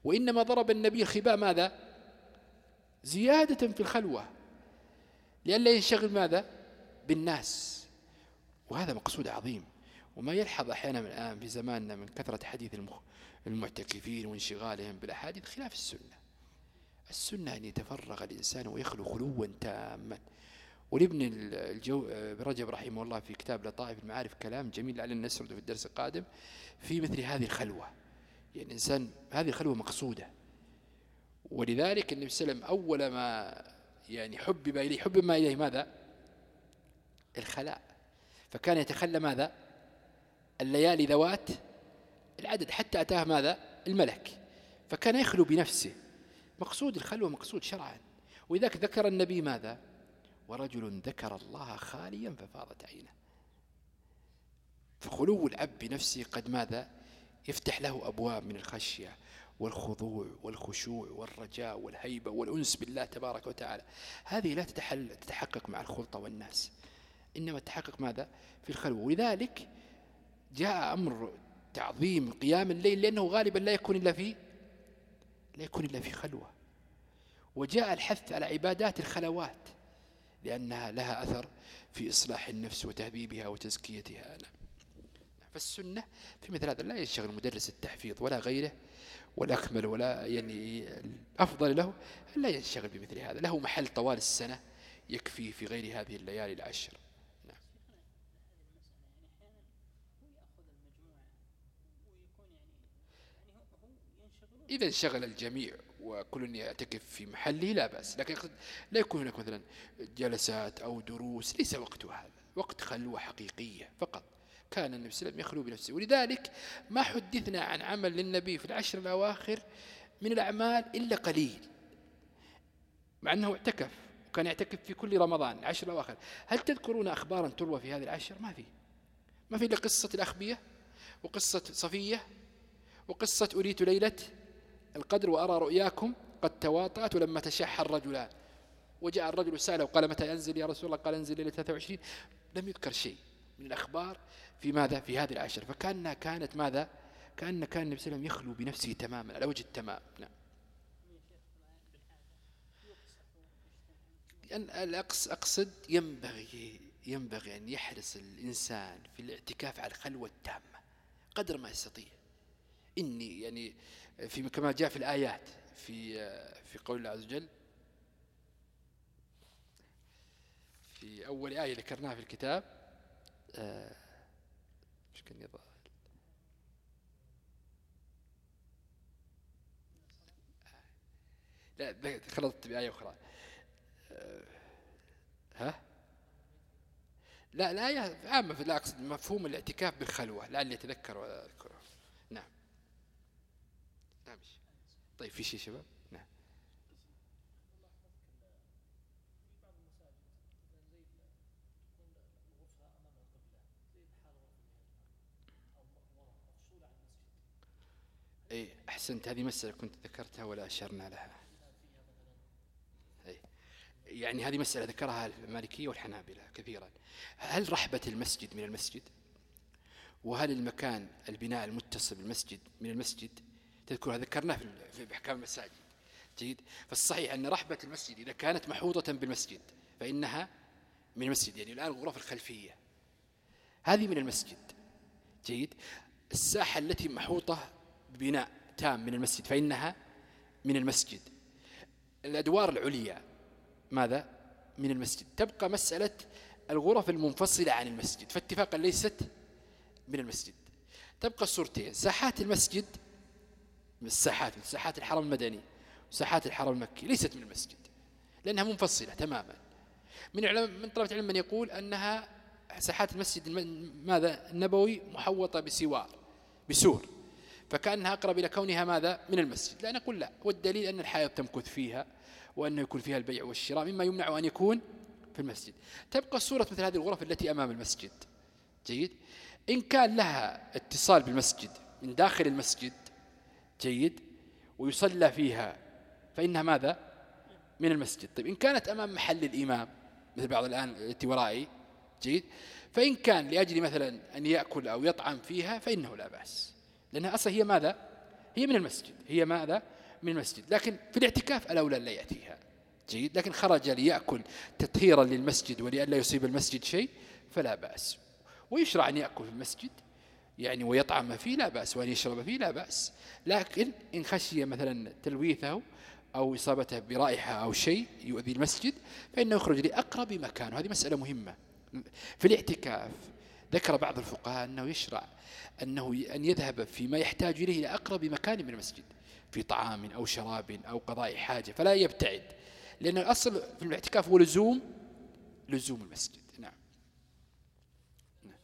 وإنما ضرب النبي الخباء ماذا؟ زيادة في الخلوة. لئلا ينشغل ماذا؟ بالناس. وهذا مقصود عظيم. وما يلحظ أحيانا الآن في زماننا من كثرة حديث المعتكفين وانشغالهم بالأحاديث خلاف السنة. السنة أن يتفرغ الإنسان ويخلو خلوا تاما. ولابن الجو رجب رحمه الله في كتاب لطائف المعارف كلام جميل لعلنا نسرده في الدرس القادم في مثل هذه الخلوة. يعني الإنسان هذه الخلوة مقصودة. ولذلك النبي صلى الله عليه وسلم أول ما يعني حبب إليه حبب ما إليه ماذا؟ الخلاء. فكان يتخلى ماذا؟ الليالي ذوات العدد حتى أتاه ماذا؟ الملك. فكان يخلو بنفسه. مقصود الخلوة مقصود شرعا. وإذاك ذكر النبي ماذا؟ ورجل ذكر الله خاليا ففاضت عينه فخلو العبد بنفسه قد ماذا؟ يفتح له أبواب من الخشية والخضوع والخشوع والرجاء والهيبة والأنس بالله تبارك وتعالى. هذه لا تتحل تتحقق مع الخلطة والناس. إنما تحقق ماذا؟ في الخلوة. ولذلك جاء أمر تعظيم قيام الليل لأنه غالبا لا يكون إلا في لا يكون إلا في خلوة. وجاء الحث على عبادات الخلوات لأنها لها أثر في إصلاح النفس وتهذيبها وتزكيتها. نعم. فالسنة في مثل هذا لا يشغل مدرس التحفيظ ولا غيره ولا أكمل ولا يعني الأفضل له لا ينشغل بمثل هذا له محل طوال السنة يكفي في غير هذه الليالي العشر نعم. إذا انشغل الجميع وكل يعتكف في محله لا بأس لكن لا يكون هناك مثلا جلسات أو دروس ليس وقتها هذا وقت خلوة حقيقية فقط كان النبي صلى الله عليه وسلم يخلو بنفسه. ولذلك ما حدثنا عن عمل للنبي في العشر الأواخر من الأعمال إلا قليل مع أنه اعتكف وكان يعتكف في كل رمضان العشر الأواخر. هل تذكرون أخبارا تروى في هذه العشر؟ ما في. ما في إلا قصة الأخبية وقصة صفية وقصة أريت ليلة القدر وأرى رؤياكم قد تواطأت ولما تشح الرجلان وجاء الرجل سأله وقال متى ينزل يا رسول الله؟ قال انزل ليلة 23 لم يذكر شيء من الأخبار في ماذا؟ في هذه العشر فكأنها كانت ماذا؟ كأن كان النبي صلى الله عليه وسلم يخلو بنفسه تماما على وجه التمام. نعم. أقصد ينبغي ينبغي أن يحرص الإنسان في الاعتكاف على الخلوة التامة قدر ما يستطيع. إني يعني في كما جاء في الآيات في في قول الله عز وجل في أول آية ذكرناها في الكتاب لا خلطت بآية أخرى. آه، ها؟ لا الآية عامة لا أقصد مفهوم الاعتكاف بالخلوة لعلي أتذكر وأذكره. نعم. نعم طيب في شيء شباب نعم اي أحسنت. هذه مسألة كنت ذكرتها ولا أشرنا لها. أي يعني هذه مسألة ذكرها المالكية والحنابلة كثيرا. هل رحبة المسجد من المسجد؟ وهل المكان البناء المتصل بالمسجد من المسجد؟ تذكرها ذكرناه في أحكام المساجد. جيد. فالصحيح أن رحبة المسجد إذا كانت محوطة بالمسجد فإنها من المسجد. يعني الآن الغرف الخلفية. هذه من المسجد. جيد. الساحة التي محوطة ببناء تام من المسجد فإنها من المسجد. الأدوار العليا ماذا؟ من المسجد. تبقى مسألة الغرف المنفصلة عن المسجد فاتفاقا ليست من المسجد. تبقى الصورتين ساحات المسجد الساحات ساحات الحرم المدني وساحات الحرم المكي ليست من المسجد لأنها منفصلة تماما. من من طلبة العلم من يقول أنها ساحات المسجد ماذا؟ النبوي محوطة بسوار بسور. فكأنها أقرب إلى كونها ماذا؟ من المسجد. لا نقول لا. والدليل أن الحائط تمكث فيها وأنه يكون فيها البيع والشراء مما يمنع أن يكون في المسجد. تبقى الصورة مثل هذه الغرف التي أمام المسجد. جيد؟ إن كان لها اتصال بالمسجد من داخل المسجد جيد؟ ويصلى فيها فإنها ماذا؟ من المسجد. طيب إن كانت أمام محل الإمام مثل بعض الآن التي ورائي جيد؟ فإن كان لأجل مثلا أن يأكل أو يطعم فيها فإنه لا بأس. لأنها أصلا هي ماذا؟ هي من المسجد. هي ماذا؟ من المسجد. لكن في الاعتكاف الأولى لا يأتيها. جيد؟ لكن خرج ليأكل تطهيرا للمسجد ولئلا يصيب المسجد شيء فلا بأس. ويشرع أن يأكل في المسجد. يعني ويطعم فيه لا بأس. وأن يشرب فيه لا بأس. لكن إن خشي مثلا تلويثه أو إصابته برائحة أو شيء يؤذي المسجد فإنه يخرج لأقرب مكان. وهذه مسألة مهمة. في الاعتكاف ذكر بعض الفقهاء أنه يشرع أنه أن يذهب فيما يحتاج إليه إلى أقرب مكان من المسجد في طعام أو شراب أو قضاء حاجة فلا يبتعد لأن الأصل في الاعتكاف هو لزوم لزوم المسجد. نعم, نعم.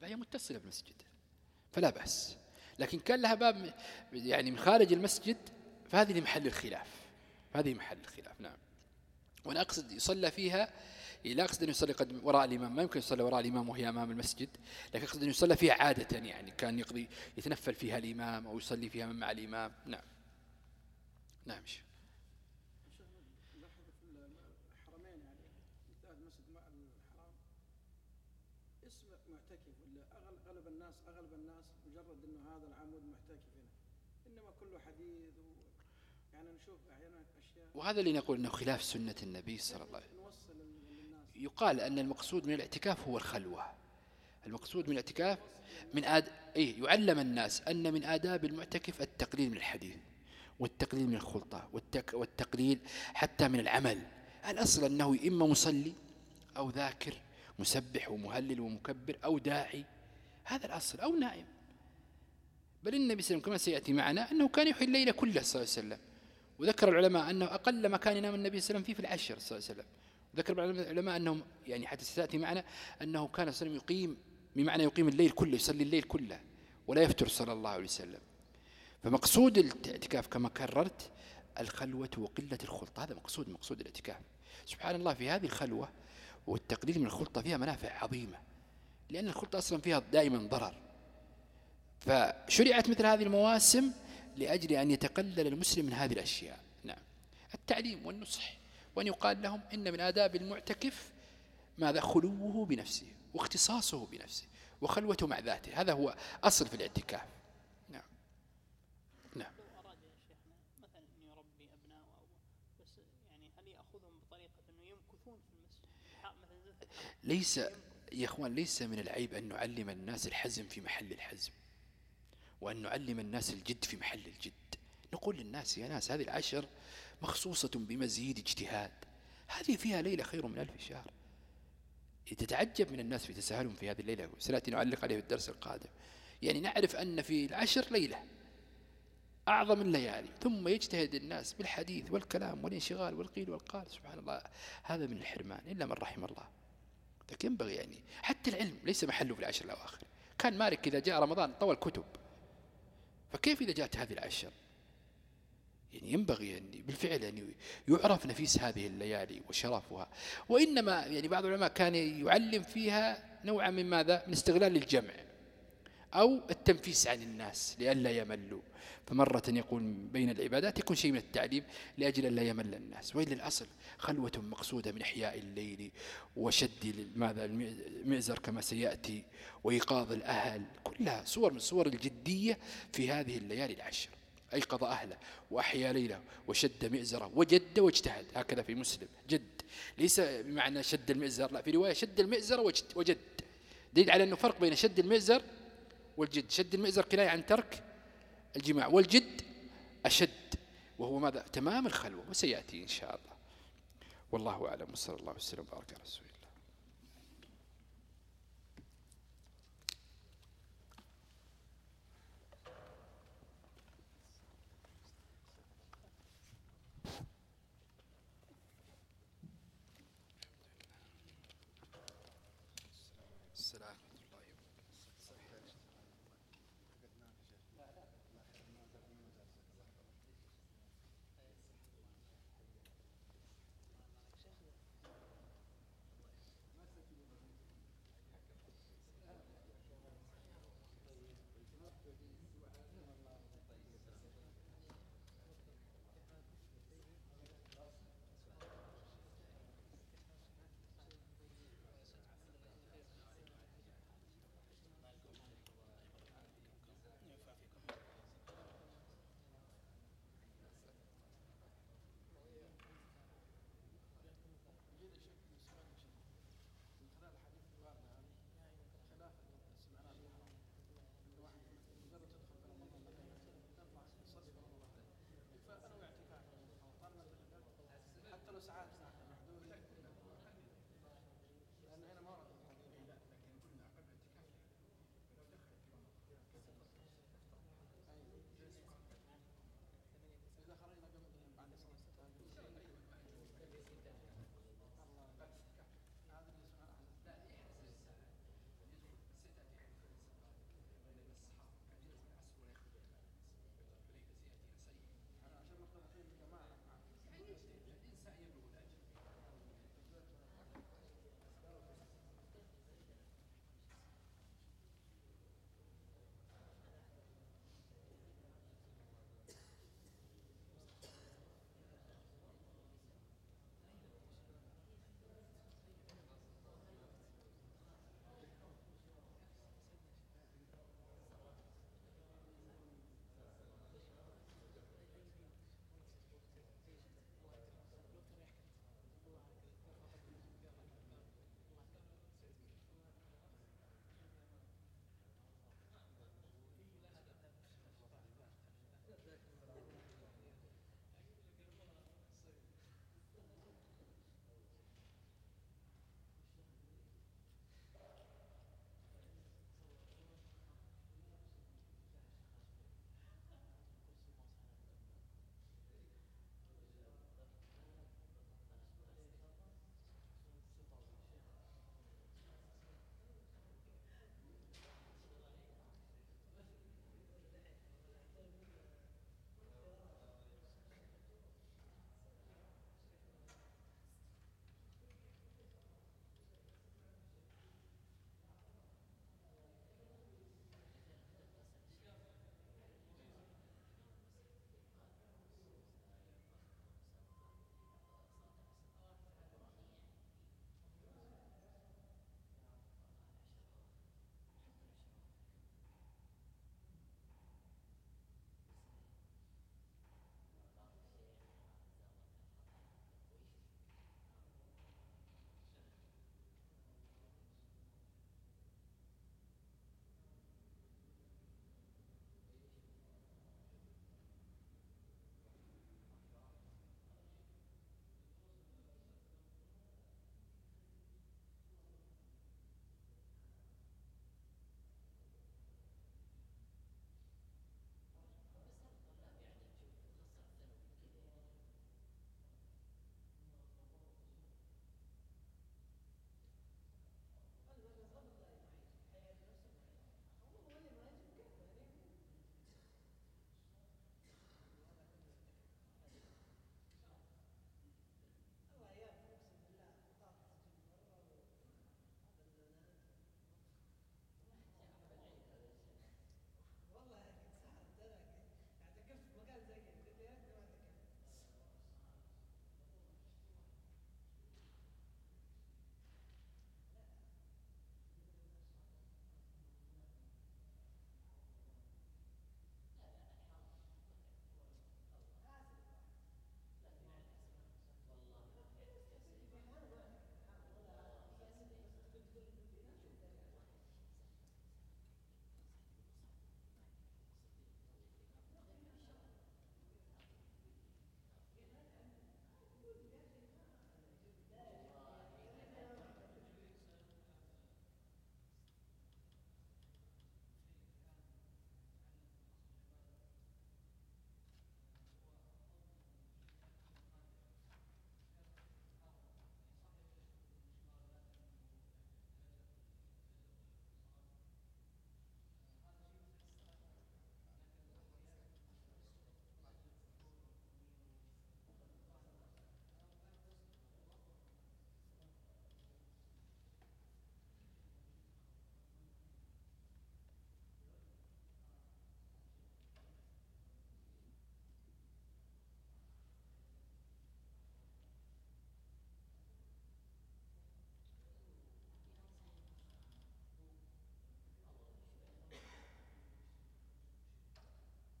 فهي متصلة بالمسجد فلا بأس. لكن كان لها باب يعني من خارج المسجد فهذه لمحل الخلاف هذه محل الخلاف. نعم. وأنا أقصد يصلى فيها لا أقصد أن يصلي قد وراء الإمام ما يمكن يصلي وراء الإمام وهي أمام المسجد لكن أقصد أن يصلى فيها عادة يعني كان يقضي يتنفل فيها الإمام أو يصلي فيها مع الإمام. نعم. نعم اغلب الناس اغلب الناس مجرد انه هذا العمود محتكف هنا انما كله حديد و... يعني نشوف أحيانا اشياء وهذا اللي نقول إنه خلاف سنة النبي صلى الله عليه وسلم. يقال أن المقصود من الاعتكاف هو الخلوة. المقصود من الاعتكاف من آد... إيه يعلم الناس أن من آداب المعتكف التقليل من الحديث والتقليل من الخلطة والتك... والتقليل حتى من العمل. الأصل أنه إما مصلي أو ذاكر مسبح ومهلل ومكبر أو داعي. هذا الأصل أو نائم. بل النبي صلى الله عليه وسلم كما سيأتي معنا أنه كان يحيي الليل كله صلى الله عليه وسلم. وذكر العلماء أنه أقل ما كان ينام النبي صلى الله عليه وسلم فيه في العشر صلى الله عليه وسلم. ذكر العلماء أنهم يعني حتى ستأتي معنا أنه كان صلى الله عليه وسلم يقيم بمعنى يقيم الليل كله يصلي الليل كله ولا يفتر صلى الله عليه وسلم. فمقصود الاعتكاف كما كررت الخلوة وقلة الخلطة. هذا مقصود مقصود الاعتكاف. سبحان الله في هذه الخلوة والتقليل من الخلطة فيها منافع عظيمة لأن الخلطة أصلا فيها دائما ضرر. فشرعت مثل هذه المواسم لأجل أن يتقلل المسلم من هذه الأشياء. نعم. التعليم والنصح. وأن يقال لهم إن من آداب المعتكف ماذا؟ خلوه بنفسه واختصاصه بنفسه وخلوته مع ذاته. هذا هو أصل في الاعتكاف. نعم. نعم. ليس يا أخوان ليس من العيب أن نعلم الناس الحزم في محل الحزم. وأن نعلم الناس الجد في محل الجد. نقول للناس يا ناس هذه العشر مخصوصة بمزيد اجتهاد. هذه فيها ليلة خير من ألف شهر. تتعجب من الناس في تساهلهم في هذه الليلة. سنأتي نعلق عليه في الدرس القادم. يعني نعرف أن في العشر ليلة أعظم الليالي ثم يجتهد الناس بالحديث والكلام والانشغال والقيل والقال. سبحان الله. هذا من الحرمان إلا من رحم الله. لكن ينبغي يعني حتى العلم ليس محله في العشر الأواخر. كان مالك إذا جاء رمضان طوى الكتب. فكيف إذا جاءت هذه العشر؟ يعني ينبغي أن بالفعل أن يعرف نفيس هذه الليالي وشرفها. وإنما يعني بعض العلماء كان يعلم فيها نوعا من ماذا؟ من استغلال الجمع. أو التنفيس عن الناس لئلا يملوا. فمرة يقول بين العبادات يكون شيء من التعليم لأجل أن لا يمل الناس. وإلا الأصل خلوة مقصودة من إحياء الليل وشد ماذا المئزر كما سيأتي وإيقاظ الأهل. كلها صور من صور الجدية في هذه الليالي العشر. أيقظ أهله وأحيا ليله وشد مئزره وجد واجتهد. هكذا في مسلم. جد. ليس بمعنى شد المئزر لا في رواية شد المئزر وجد. دليل على أنه فرق بين شد المئزر والجد. شد المئزر كناية عن ترك الجماع والجد أشد. وهو ماذا؟ تمام الخلوة وسيأتي إن شاء الله. والله أعلم وصلى الله وسلم وبارك على رسوله.